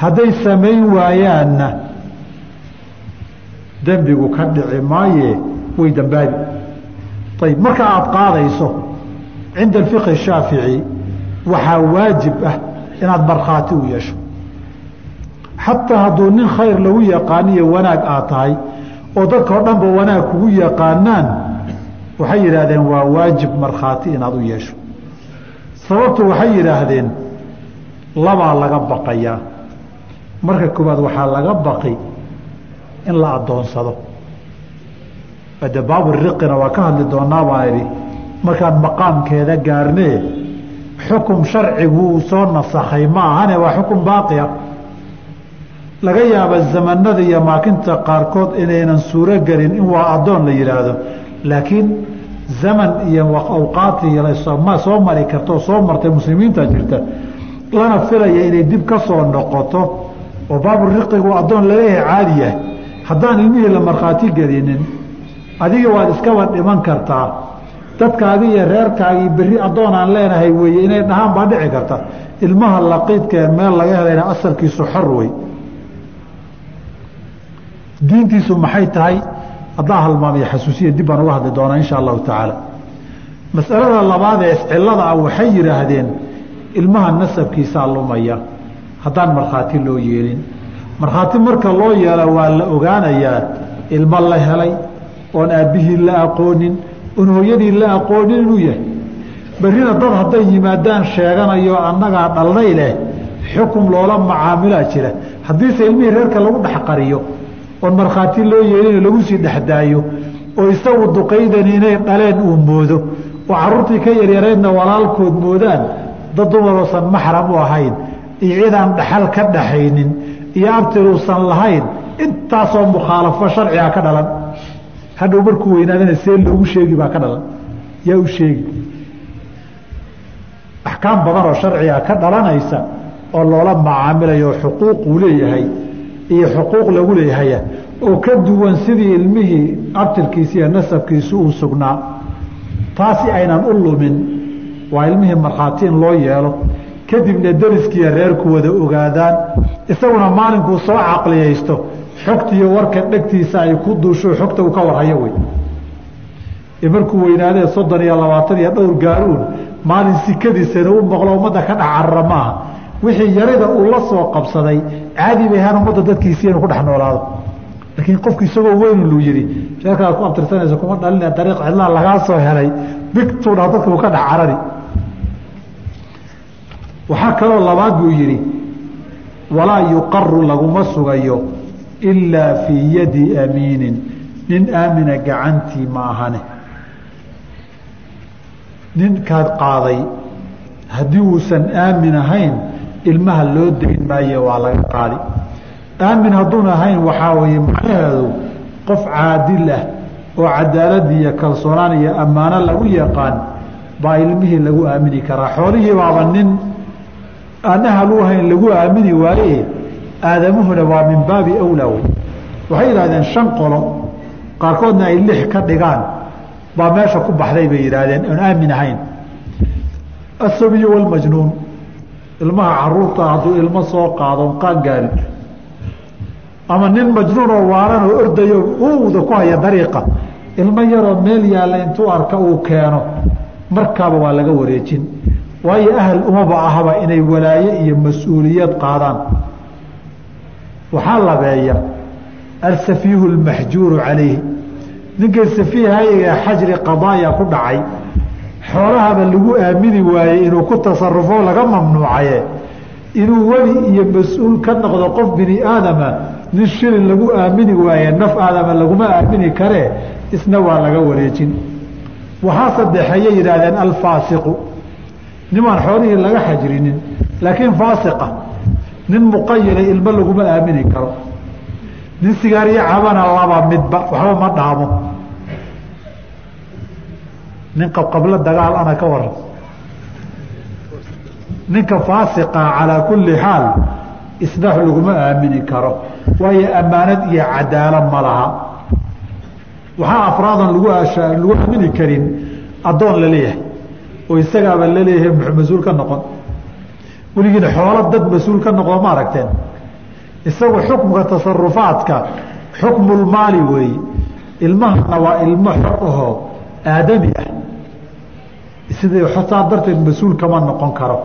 Hadday samayn waayaanna dembigu ka dhici maaye way dambaabi ayb marka aada qaadayso cinda alfiqhi shaafici waxaa waajib ah inaad markhaati u yeesho. Xataa hadduu nin khayr lagu yaqaaniyo wanaag aad tahay oo dadka o dhanba wanaag kugu yaqaanaan waxay yidhaahdeen waa waajib markhaati inaad u yeesho sababtu waxay yidhaahdeen labaa laga baqayaa. Marka koowaad waxaa laga baqi in la addoonsado ade baaburiqina waa ka hadli doonaa baan idhi markaan maqaamkeeda gaarnee xukum sharcigu uu soo nasakhay ma ahane waa xukum baaqia laga yaaba zamanada iyo maakinta qaarkood inaynan suuro gelin in waa addoon la yidhaahdo laakiin zaman iyo awqaati ma soo mari karto soo martay muslimiinta jirta lana filaya inay dib ka soo noqoto oo baaburiqigu addoon la leeyahay caadi yahay. Haddaan ilmihii la markhaati gelinin adiga waad iskaba dhiman kartaa. Dadkaagi iyo reerkaagii berri addoonaan leenahay weeye inay dhahaan baa dhici karta. Ilmaha laqiidkaee meel laga helayna asalkiisu xor wey diintiisu maxay tahay haddaa halmaamiyo xasuusiya dib baan uga hadli doonaa insha allahu tacaala. Masalada labaad ee iscilada ah waxay yidhaahdeen ilmaha nasabkiisaa lumaya. Haddaan markhaati loo yeelin. Markhaati marka loo yeelo waa la ogaanayaa ilmo la helay oon aabbihii la aqoonin oon hooyadii la aqoonin inuu yahay. Berrina dad hadday yimaadaan sheeganayo annagaa dhalnay leh xukum loola macaamilaa jira. Haddiise ilmihii reerka lagu dhexqariyo oon markhaati loo yeelino lagu sii dhexdaayo oo isagu duqaydani inay dhaleen uu moodo oo carruurtii ka yaryaraydna walaalkood moodaan dad dumaroosan maxram u ahayn iyo cidaan dhaxal ka dhaxaynin iyo abtiruusan lahayn intaasoo mukhaalafo sharciga ka dhalan. Hadhow markuu weynaadana see loogu sheegi baa ka dhalan. Yaa u sheegi. Axkaam badan oo sharciga ka dhalanaysa oo loola macaamilayo xuquuquu leeyahay iyo xuquuq lagu leeyahaya oo ka duwan sidii ilmihii abtirkiisa iyo nasabkiisu uu sugnaa. Taasi aynan u lumin. Waa ilmihii markhaati in loo yeelo. Kadibna deriskiiyo reerku wada ogaadaan. Isaguna maalinkuu soo caqliyaysto. Xogtiiyo warka dhegtiisa ay ku duusho xogta uu ka warhayo wey. Markuu weynaadee soddon iyo labaatan iyo dhowr gaaruun maalin sikadiisana u maqlo ummadda ka dhex maaha wixii yarida uu la soo qabsaday caadi bay ahaan ummadda dadkiisii inuu ku dhex noolaado. Laakiin qofku isagoo weyn luu yihi sheerkaad ku abtirsanaysa kuma dhalina dariiq cidlaa lagaa soo helay bigtuudha dadka uu ka dhex carari. Waxaa kaloo labaad buu yidhi walaa yuqaru laguma sugayo ilaa fii yadi amiinin nin aamina gacantii ma ahane. Ninkaad qaaday haddii uusan aamin ahayn ilmaha loo dayn maaye waa laga qaadi aamin hadduun ahayn waxaa weeye macnaheedu qof caadil ah oo cadaalad iyo kalsoonaan iyo ammaano lagu yaqaan baa ilmihii lagu aamini karaa. Xoolihii baaba nin aan ahal u ahayn lagu aamini waaye aadamuhuna waa min baabi awlaa wey. Waxay yidhahdeen shan qolo qaarkoodna ay lix ka dhigaan baa meesha ku baxday bay yidhaahdeen oon aamin ahayn. Asabiyu walmajnuun ilmaha carruurta hadduu ilmo soo qaado qaan gaarin ama nin majnuun oo waalan oo ordayo uuda ku haya dariiqa. Ilmo yaroo meel yaalla intuu arka uu keeno markaaba waa laga wareejin. Waayo ahal umaba ahaba inay walaaye iyo mas'uuliyad qaadaan. Waxaa labeeya alsafiihu lmaxjuuru calayhi. Ninkay safiihayga xajri qadaaya ku dhacay xoolahaba lagu aamini waayey inuu ku tasarufo laga mamnuucaye inuu weli iyo mas'uul ka noqdo qof bini aadama nin shilin lagu aamini waaye naf aadama laguma aamini karee isna waa laga wareejin. Waxaa saddexeeye yidhaahdeen alfaasiqu. Nimaan xoolihii laga xajrinin laakiin faasiqa nin muqayila ilmo laguma aamini karo. Nin sigaariyo cabana laba midba waxba ma dhaamo nin qabqablo dagaal ana ka waran. Ninka faasiqa calaa kulli xaal isbaax laguma aamini karo. Waayo ammaanad iyo cadaalo ma laha. Waxaa afraadan lagu lagu aamini karin addoon la leeyahay oo isagaaba la leeyahay mas'uul ka noqon. Weligiina xoolo dad mas'uul ka noqdo ma aragteen. Isagu xukmka tasarufaadka xukmulmaali weeye ilmahana waa ilmo xor ahoo aadami ah sida saa darteed mas'uul kama noqon karo.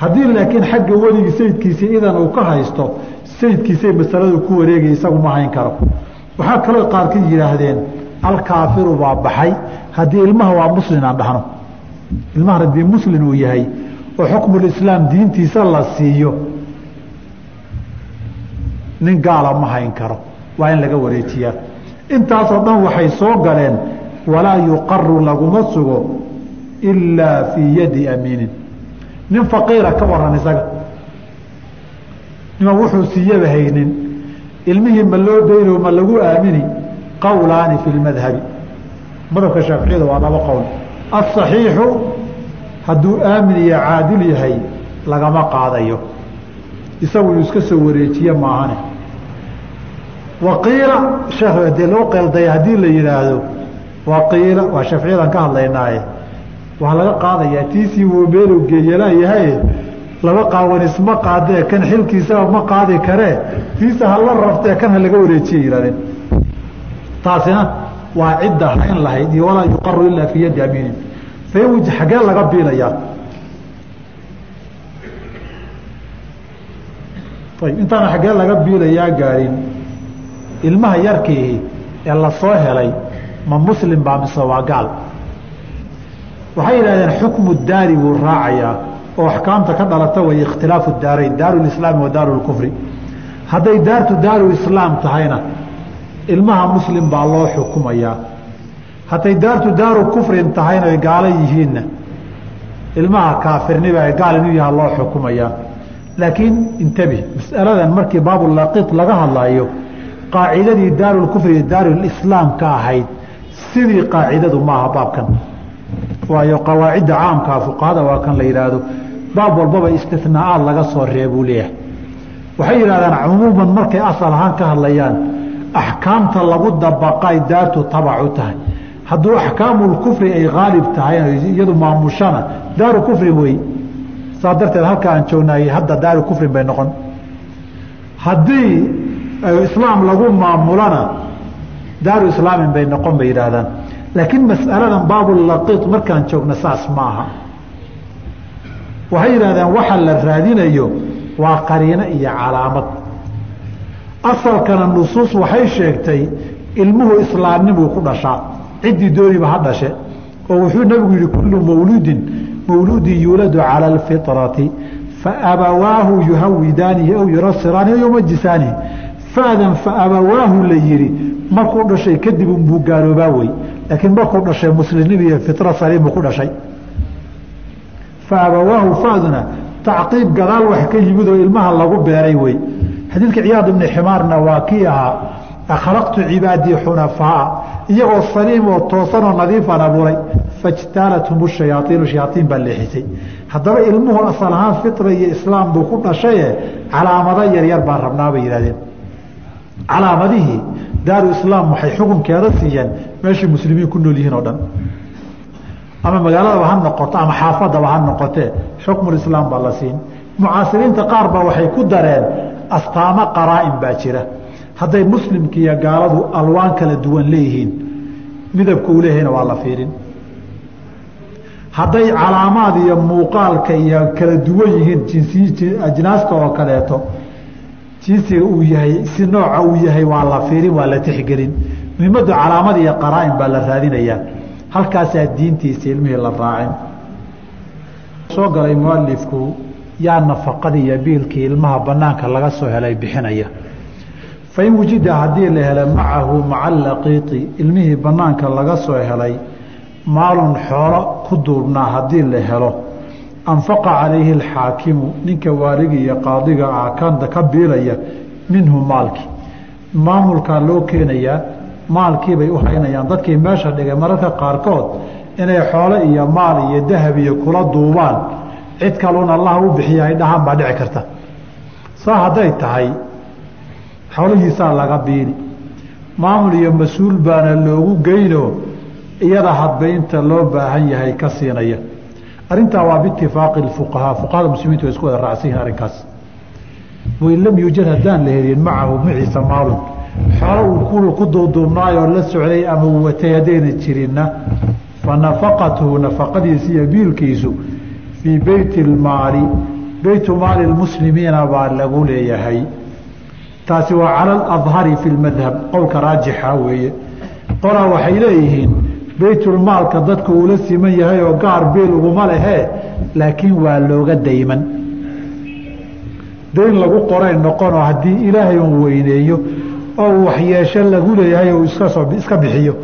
Haddii laakiin xagga weligii sayidkiisa idan uu ka haysto sayidkiisay masaladu ku wareegay isagu ma hayn karo. Waxaa kaloo qaarka yidhaahdeen alkaafiru baa baxay haddii ilmaha waa muslim aan dhahno. Ilmahan haddii muslim uu yahay oo xukmulislaam diintiisa la siiyo nin gaala ma hayn karo. Waa in laga wareejiyaa. Intaasoo dhan waxay soo galeen walaa yuqaru laguma sugo ilaa fii yadi amiinin nin faqiira ka waran isaga. Niman wuxuu siiyaba haynin ilmihii ma loo dayno ma lagu aamini qowlaani fi lmadhabi madhabka shaaficiyada waa laba qowl. Asaxiixu hadduu aamin iyo caadil yahay lagama qaadayo. Isagu inuu iska soo wareejiye maahane. Waqiila sheekh dee loo qeeldaya haddii la yidhaahdo waqiila waa shaaficiyadan ka hadlaynaaye waa laga qaadayaa tiisii wuu meelu geeyalaayahay laba qaawan isma qaadee kan xilkiisaba ma qaadi karee tiisa hala raftee kan ha laga wareejiye yihahdeen taasina waa cidda hayn lahayd iyo walaa yuqaru ilaa fii yaddi amiinin fawj xaggee laga biilayaa ayb intaana xaggee laga biilayaa gaarin ilmaha yarkiihi ee la soo helay ma muslim baa mise waa gaal waxay yidhahdeen xukmu daari wuu raacayaa oo axkaamta ka dhalata way ikhtilaafu daarayn daaru lislaami wa daaru lkufri hadday daartu daaru islaam tahayna ilmaha muslim baa loo xukumayaa hadday daartu daaru kufrin tahayna ay gaalo yihiinna ilmaha kaafirniba gaal inuu yaha loo xukumayaa laakiin intabi masaladan markii baabulaqid laga hadlayo qaacidadii daarulkufri iyo daarulislaam ka ahayd sidii qaacidadu maaha baabkan waayo qawaacidda caamkaa fuqahada waa kan la yidhaahdo baab walbaba istinaaad laga soo reebuu leeyahay. Waxay yidhahdaan cumuuman markay asal ahaan ka hadlayaan axkaamta lagu dabaqay daartu tabacu tahay. Hadduu axkaamulkufri ay haalib tahay iyadu maamushana daaru wey saa darteed halka aan joognaay hadda daaru bay noqon. Haddii islaam lagu maamulana daaru islaamin bay noqon bay yidhaahdaan laakiin mas'aladan baabulaqiid markaan joogna saas ma aha waxay yidhahdeen waxa la raadinayo waa qariino iyo calaamad. Asalkana nusuus waxay sheegtay ilmuhu islaamnimuu ku dhashaa. Ciddii dooniba ha dhashe oo wuxuu nabigu yihi kullu mawluudin mawluudin yuuladu cala alfitrati faabawaahu yuhawidaanihi aw yurasiraanihi yumajisaanihi faadan faabawaahu la yihi markuu dhashay kadib unbuu gaaloobaa wey laakiin markuu dhashay muslimnimo iyo fitra saliimu ku dhashay. Faabawaahu faduna tacqiib gadaal wax ka yimid oo ilmaha lagu beeray wey. Xadiidka ciyaad ibni ximaarna waa kii ahaa akhlaqtu cibaadii xunafaa iyagoo saliim oo toosanoo nadiifan abuuray. Fajtaalathum shayaaiinu shayaaiin baa leexisay. Haddaba ilmuhu asal ahaan fitra iyo islaam buu ku dhashaye calaamado yaryar baan rabnaa bay yidhahdeen calaamadihii daaru islaam waxay xukunkeeda siiyeen meeshay muslimiin ku nool yihiin oo dhan. Ama magaaladaba ha noqoto ama xaafadaba ha noqotee xukmulislaam baa la siin. Mucaasiriinta qaar ba waxay ku dareen astaamo qaraa-in baa jira. Hadday muslimka iyo gaaladu alwaan kala duwan leeyihiin midabka uu leeyahayna waa la fiirin. Hadday calaamaad iyo muuqaalka iyo kala duwan yihiin jinsi ajnaasta oo kaleeto jinsiga uu yahay si nooca uu yahay waa la fiirin waa la tixgelin. Muhimaddu calaamad iyo qaraa-in baa la raadinayaa halkaasaa diintiisa ilmihii la raacin. Soo galay mualifku yaa nafaqadii iyo biilkii ilmaha banaanka laga soo helay bixinaya. Fain wujida haddii la helo macahu maca alaqiiti ilmihii banaanka laga soo helay maalun xoolo ku duubnaa haddii la helo anfaqa calayhi alxaakimu ninka waaliga iyo qaadiga ah kanda ka biilaya minhu maalkii maamulkaa loo keenayaa maalkiibay u haynayaan dadkii meesha dhigay mararka qaarkood inay xoolo iyo maal iyo dahab iyo kula duubaan cid kaluun allah u bixiya ay dhahaan baa dhici karta saa hadday tahay xoolihiisaa laga biili maamul iyo mas'uul baana loogu geyno iyada hadba inta loo baahan yahay ka siinaya arrintaa waa biitifaaqi fuqahaa fuqahada muslimiintu way isku wada raacsan yihiin arrinkaas. Wain lam yuujad haddaan la helin macahu maciisa maalun. Xoolo uu ku duuduubnaayoo la socday ama uu watay haddayna jirinna fa nafaqatuhu nafaqadiisa iyo biilkiisu fii beyti lmaali beytu maali lmuslimiina baa lagu leeyahay. Taasi waa cala aladhari fi lmadhab qowlka raajixa weeye. Qolaa waxay leeyihiin beytulmaalka dadku uula siman yahay oo gaar beel uguma lehee laakiin waa looga dayman. Dayn lagu qoray noqonoo haddii ilaahay un weyneeyo oo waxyeesho lagu leeyahay uu iska bixiyo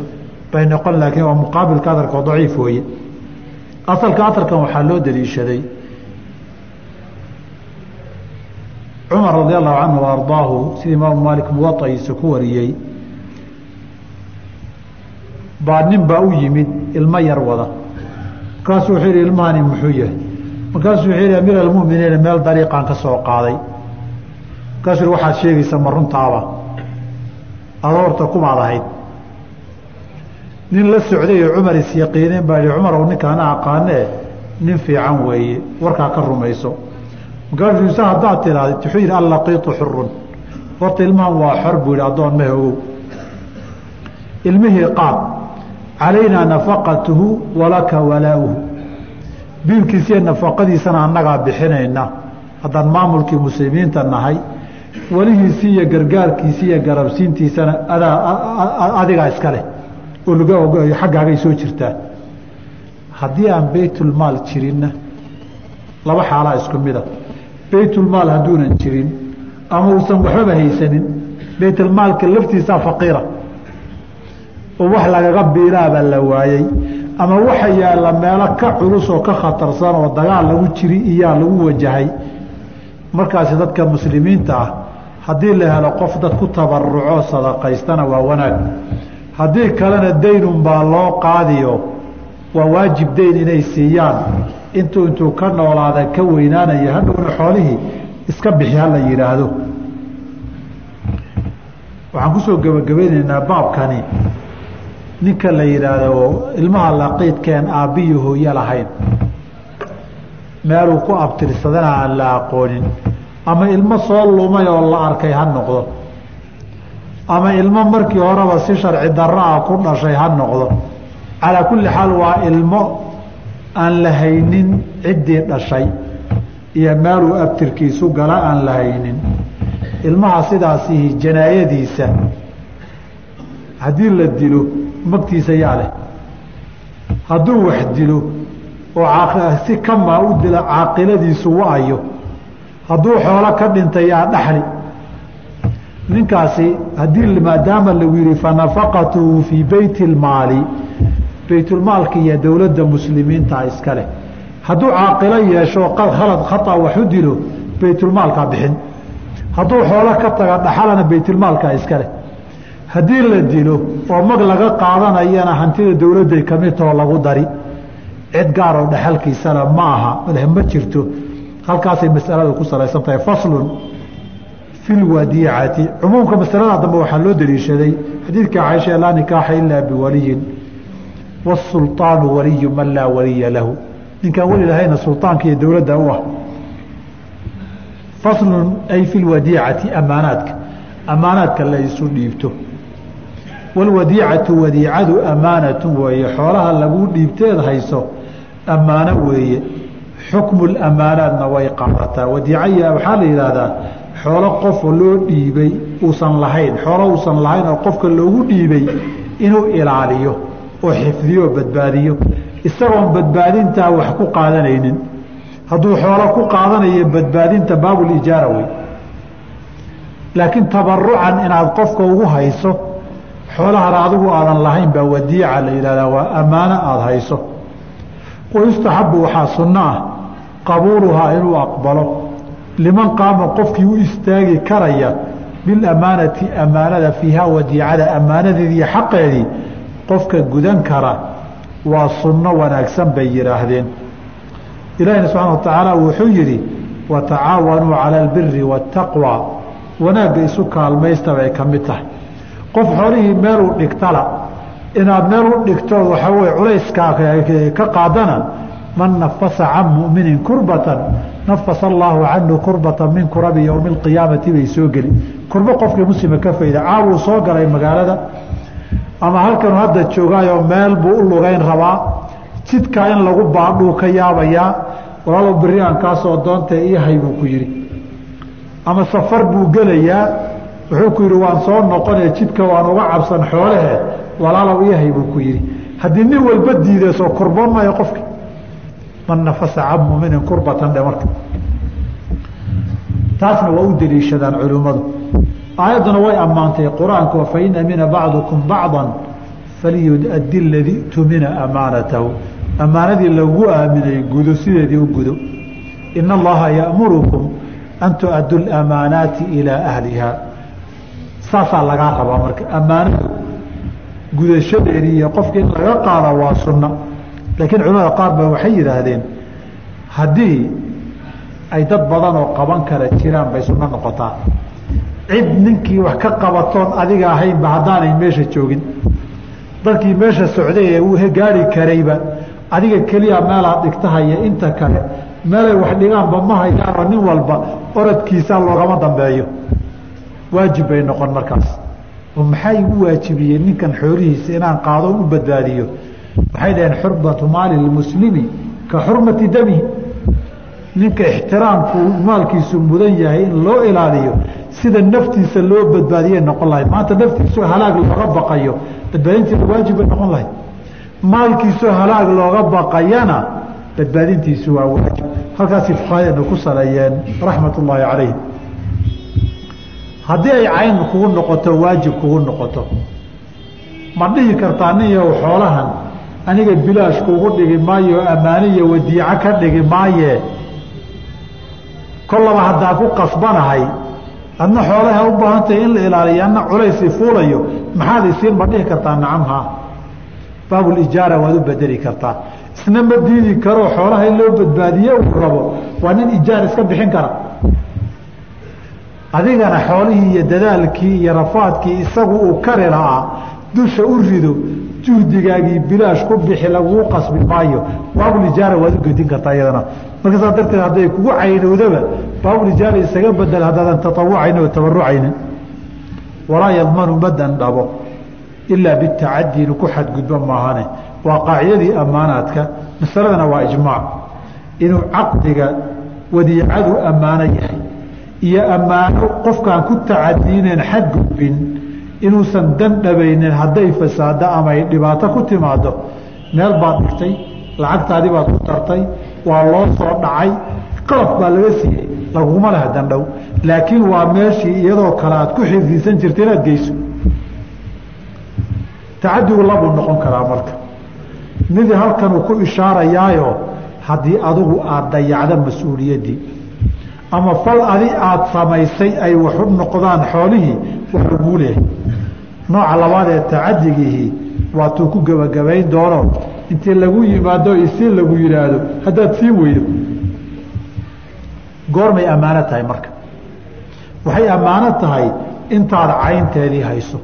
bay noqon laakiin waa muqaabilka adarkoo daciif weeye. Asalka atarkan waxaa loo daliishaday cumar radi allahu canhu wa ardaahu imaamu maalik muwaaiisa ku wariyey baa nin baa u yimid ilmo yar wada. Markaasuu wuxuu yihi ilmahani muxuu yahay. Markaasuu wuxuu yihi amiir almuminiina meel dariiqaan ka soo qaaday. Markaasuu yihi waxaad sheegaysa ma runtaaba. Adoorta kumaad ahayd. Nin la socday oo cumar isyaqiineen baa yihi cumarow ninkaana aqaanee nin fiican weeye warkaa ka rumayso. Markaasuuse haddaad tidhaahda wuxuu yidhi allaqiitu xurun horta ilmahan waa xor buu yihi addoon mahe ogow ilmihii qaad calaynaa nafaqatuhu walaka walaauhu biilkiisiiyo nafaqadiisana annagaa bixinayna. Haddaan maamulkii muslimiinta nahay welihiisii iyo gargaarkiisii iyo garabsiintiisana adigaa iska leh xaggaagay soo jirtaa. Haddii aan beytulmaal jirinna laba xaalaa isku mida beytulmaal hadduunan jirin ama uusan waxbaba haysanin beytulmaalka laftiisaa faqiira oo wax lagaga biiraaba la waayey ama waxa yaalla meelo ka culus oo ka khatarsan oo dagaal lagu jiri iyaa lagu wajahay. Markaasi dadka muslimiinta ah haddii la helo qof dad ku tabaruco sadaqaystana waa wanaag. Haddii kalena daynun baa loo qaadiyo waa waajib dayn inay siiyaan. Intuu intuu ka noolaada ka weynaanaya hadhowna xoolihii iska bixi hala yidhaahdo waxaan ku soo gebagabaynaynaa baabkani ninka la yidhaahdo ilmaha laqiidkeen aabbiyi hooye lahayn. Meeluu ku abtirsadana aan la aqoonin. Ama ilmo soo lumay oo la arkay ha noqdo. Ama ilmo markii horeba si sharci darro ah ku dhashay ha noqdo. Calaa kulli xaal waa ilmo aan la haynin ciddii dhashay. Iyo meeluu abtirkiisu gala aan la haynin. Ilmaha sidaasihi janaayadiisa. Haddii la dilo magtiisa yaa leh hadduu wax dilo oo si kamaa u dila caaqiladiisu wa-ayo hadduu xoolo ka dhintay dhaxli. Ninkaasi haddii maadaama lagu yihi fanafaqatuhu fii beyti lmaali beytulmaalka iyo dowladda muslimiinta iska leh. Hadduu caaqilo yeesho khalad khata wax u dilo beytulmaalkaa bixin. Hadduu xoolo ka taga dhaxalana beytulmaalkaa iska leh haddii la dilo oo mag laga qaadanayana hantida dowladday ka mid taho lagu dari cid gaar dhexalkiisana ma aha. Ma jirto. Halkaasay masaladu ku salaysan tahay. Faslun fi lwadicati cumuumka masalada dambe waxaa loo daliishaday xadiidka caaisha laa nikaaxa ilaa biwaliyin. Wsulطaanu waliyu man laa waliya lahu. Ninkaan weli lahayna sulطaanka iyo dowladda u ah. Faslun ay fi lwadiicati amaanaadka amaanaadka la dhiibto wاlwadiicatu wadiicadu amaanatu weeye. Xoolaha lagu dhiibteed hayso ammaano weeye. Xukmu lamaanaadna way qaadataa wadiicaya waxaa la yidhaahdaa xoolo qof loo dhiibay uusan lahayn xoolo uusan lahayn oo qofka loogu dhiibay inuu ilaaliyo oo xifdiyo badbaadiyo. Isagoon badbaadintaa wax ku qaadanaynin. Hadduu xoolo ku qaadanayo badbaadinta baabulijaara wey laakiin tabarucan inaad qofka ugu hayso xoolahana adigu aadan lahayn baa wadiica la yidhahdaa waa ammaano aada hayso. Wayustaxabu waxaa sunno ah qabuuluhaa inuu aqbalo. Liman qaama qofkii u istaagi karaya bilamaanati amaanada fiiha wadiicada ammaanadeedii iyo xaqeedii qofka gudan kara waa sunno wanaagsan bay yidhaahdeen. Ilaahina subxana wa tacaala wuxuu yidhi watacaawanuu cala albiri waataqwa wanaagga isu kaalmaysta bay ka mid tahay qof xolihii meeluu dhigtala inaad meel u dhigto waxaa weye culayskaa ka qaadana man nafasa can muminin kurbatan nafasa allaahu canhu kurbatan min kurabi yowmi alqiyaamati bay soo geli. Kurbo qofkii muslima ka fayda caawuu soo galay magaalada ama halkanu hadda joogaayoo meel buu u lugayn rabaa jidkaa in lagu baadhuu ka yaabayaa walaalow berri aan kaasoo doontee iyahay buu ku yidhi. Ama safar buu gelayaa wuxuu ku yidhi waan soo noqonee jidka waan uga cabsan xoolahe. Walaalow iyahay buu ku yidhi. Haddii nin walba diideesoo kurboon maayo qofki. Man nafasa can muminin kurbatan dhe marka. Taasna waa u deliishadaan culimmadu. Aayadduna way ammaantay qur'aanku fain amina bacdukum bacda faliyuaddi ladii tumina amaanatahu ammaanadii lagu aaminay gudo sideedii u gudo. Ina allaha ya'murukum an tu'addu lamaanaati ilaa ahliha saasaa lagaa rabaa marka. Ammaanada gudashadeedii iyo qofka in laga qaada waa sunno laakiin culamada qaar ba waxay yidhaahdeen haddii ay dad badan oo qaban kara jiraan bay sunno noqotaa. Cid ninkii wax ka qabatoon adiga ahaynba haddaanay meesha joogin. Dadkii meesha socday ee uu gaari karayba adiga keliya meelaad dhigtahaya inta kale meelay wax dhigaanba ma hayaanoo nin walba oradkiisa loogama dambeeyo waajib bay noqon markaas. Oo maxaa igu waajibiyey ninkan xoolihiisa inaan qaado u badbaadiyo? Waxay dhaheen xurmatu maali lmuslimi ka xurmati damihi ninka ixtiraamku maalkiisu mudan yahay in loo ilaaliyo sida naftiisa loo badbaadiyay noqon lahayd maanta naftiisu halaag looga baqayo badbaadintiisa waajib bay noqon lahayd maalkiisoo halaag looga baqayana badbaadintiisu waa waajib. Halkaasay fuqahadeenu ku saleeyeen raxmat ullaahi calayhim haddii ay cayn kugu noqoto waajib kugu noqoto. Ma dhihi kartaa ninyow xoolahan aniga bilaash kugu dhigi maayo ammaaniya wadiico ka dhigi maaye. Kollaba haddaa ku qasbanahay adna xoolaha u baahantahay in la ilaaliyo adna culays ifuulayo maxaad isiin ma dhihi kartaa nacamhaa baabulijaara waad u bedeli kartaa. Isna ma diidi karo xoolaha in loo badbaadiye uu rabo. Waa nin ijaar iska bixin kara adigana xoolihii iyo dadaalkii iyo rafaadkii isagu uu kari lahaa dusha u rido juhdigaagii bilaash ku bixi laguu qasbi maayo. Baabulijaara waad u gedin kartaa iyadana. Marka saa darteed hadday kugu caynowdaba baabulijaara isaga bedel haddaadan tatawucaynin oo tabarucaynin walaa yadmanu ma dandhabo ilaa bitacadi ku xadgudbo maahane. Waa qaacidadii ammaanaadka. Masaladana waa ijmaac. Inuu caqdiga wadiicadu ammaano yahay iyo ammaano qofkaan ku tacadiineen xadgudbin inuusan dan dhabaynin hadday fasaado ama ay dhibaato ku timaado meel baad dhigtay lacagtaadii baad ku tartay waa loo soo dhacay. Qalaf baa laga siiyey laguma leha dandhow laakiin waa meeshii iyadoo kale aad ku xifdisan jirta inaad geyso. Tacadigu labuu noqon karaa marka. Mid halkanuu ku ishaarayaayo haddii adigu aada dayacdo mas'uuliyaddii ama fal adi aada samaysay ay waxu noqdaan xoolihii waa laguu leehay nooca labaad ee tacadigihii waatuu ku gebagabayn doono. Intii lagu yimaado isii lagu yidhaahdo haddaad sii weydo. Goormay ammaano tahay marka. Waxay ammaano tahay intaad caynteedii hayso.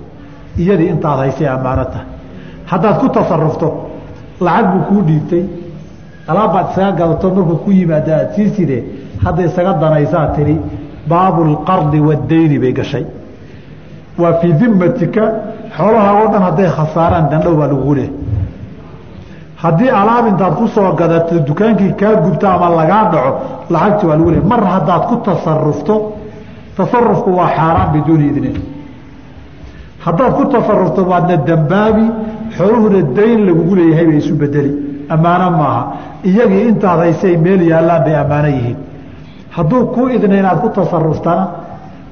Iyadii intaad haysay ammaano tahay. Haddaad ku tasarufto lacag buu kuu dhiibtay. Alaabbaad isaga gadato markuu ku yimaado aada sii hadda isaga danaysaa tihi baabulqardi waddayni bay gashay. Waa fii dimatika xoolahaagoo dhan hadday khasaaraan dandhow baa lagugu leehay haddii alaab intaad ku soo gadato dukaankii kaa gubto ama lagaa dhaco lacagti waa lagu leehay mar haddaad ku tasarufto tasarufku waa xaaraan biduuni idnin haddaad ku tasarufto waadna dambaabi xooluhuna dayn lagugu leeyahay bay isu bedeli ammaano maaha. Iyagii intaad haysay meel yaallaan bay ammaano yihiin hadduu ku idna inaad ku tasaruftana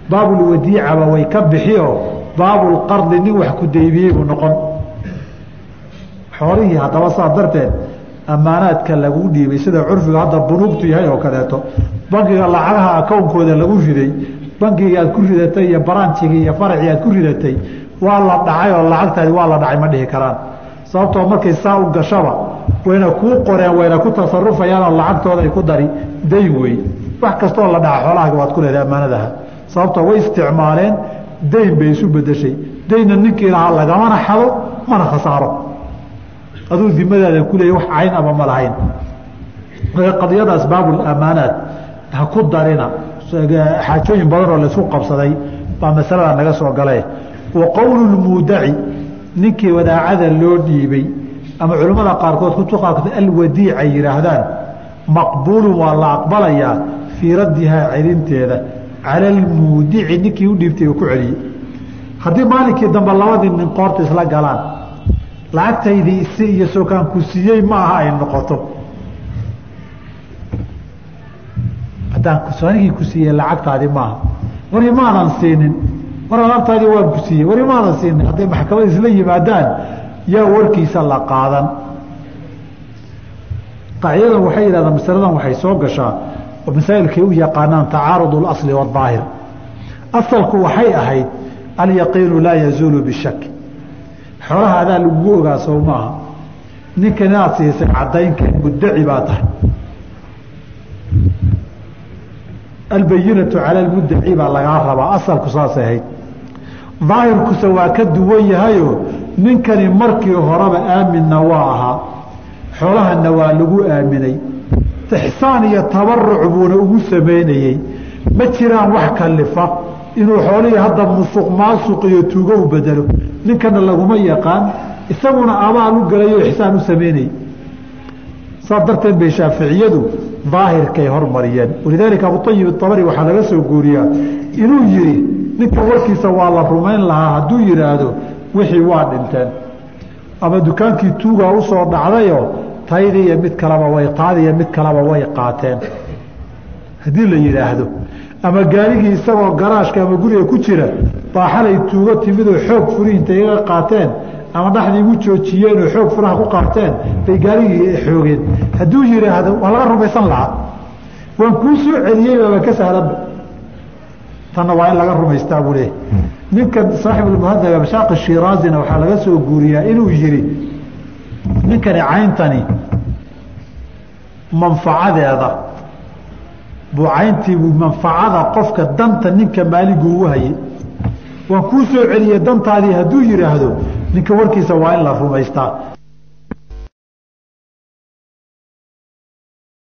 baabulwadiicaba way ka bixioo baabulqardi nin wax ku daybiyey buu noqon. Xoolihii haddaba saa darteed ammaanaadka lagu dhiibay sida curfiga hadda bunuugtu yahay oo kaleeto bankiga lacagaha akownkooda lagu riday bankigii aad ku ridatay iyo baranjigii iyo faracii aad ku ridatay waa la dhacay oo lacagtaadi waa la dhacay ma dhihi karaan. Sababtoo markay saa u gashaba wayna kuu qoreen wayna ku tasarufayaan oo lacagtooda ay ku dari dayn wey wax kastoo la dhaca xoolahaaga waad ku leedahay ammaanadaha. Sababtoo way isticmaaleen dayn bay isu bedeshay daynna ninkii lahaa lagamana xado mana khasaaro. Aduu dimadaada kuleeya wax cayn aba ma lahayn. Qadiyada asbaabu amaanaat ha ku darina. Xaajooyin badan oo laysku qabsaday baa masalada naga soo gale wa qowlu lmuudaci ninkii wadaacada loo dhiibay ama culimmada qaarkood kutuqaarkood alwadiic ay maqbuulun waa la aqbalayaa fii raddihaa celinteeda cala almuudici ninkii u dhiibtay uu ku celiyey. Haddii maalinkii dambe labadii nin qoorta isla galaan lacagtaydii isi iyo sokaan ku siiyey ma aha ay noqoto. Haddaan anigii ku siiyey lacagtaadi maaha war imaadan siinin. War alaabtaadii waan ku siiyey. War imaadan siinin. Hadday maxkamad isla yimaadaan yaa warkiisa la qaadan. Qaacidadan waxay yidhahdaan masaladan waxay soo gashaa oo masaa'ilkay u yaqaanaan tacaarud اlasli wاdaahir asalku waxay ahayd alyaqiinu laa yazuulu bishak xoolaha adaa lagugu ogaa sow maaha. Ninkan inaad siisay caddaynka muddaci baa tahay. Albayinatu cala almuddaci baa lagaa rabaa. Asalku saasay ahayd. Daahirkuse waa ka duwan yahayoo ninkani markii horeba aaminna waa ahaa. Xoolahana waa lagu aaminay ixsaan iyo tabaruc buuna ugu samaynayey ma jiraan wax kalifa inuu xoolihii hadda musuq maasuq iyo tuugo u bedelo. Ninkana laguma yaqaan isaguna abaal u galayo ixsaan u samaynayey saas darteed bay shaaficiyadu daahirkay hormariyeen. Walidaalika abuayib abari waxaa laga soo guuriyaa. Inuu yihi ninka warkiisa waa la rumayn lahaa hadduu yidhaahdo wixii waa dhinteen. Ama dukaankii tuugaa u soo dhacdayoo taydi iyo mid kaleba way qaadi iyo mid kaleba way qaateen. Haddii la yidhaahdo ama gaarigii isagoo garaashka ama guriga ku jira baa xalay tuugo timidoo xoog furi intay iga qaateen ama dhaxdii igu joojiyeen oo xoog furaha ku qaateen bay gaarigii xoogeen. Hadduu yidhaahdo waa laga rumaysan lahaa. Waan kuu soo celiyey baaba ka sahlanba tanna waa in laga rumaystaa buu leeyahy ninkan saaxibulmuhadaba mashaaqi shiraazina waxaa laga soo guuriyaa inuu yihi ninkani cayntani manfacadeeda buu cayntiibuu manfacada qofka danta ninka maaliguu u hayay. waan kuu soo celiyey dantaadii hadduu yidhaahdo ninka warkiisa waa in la rumaystaa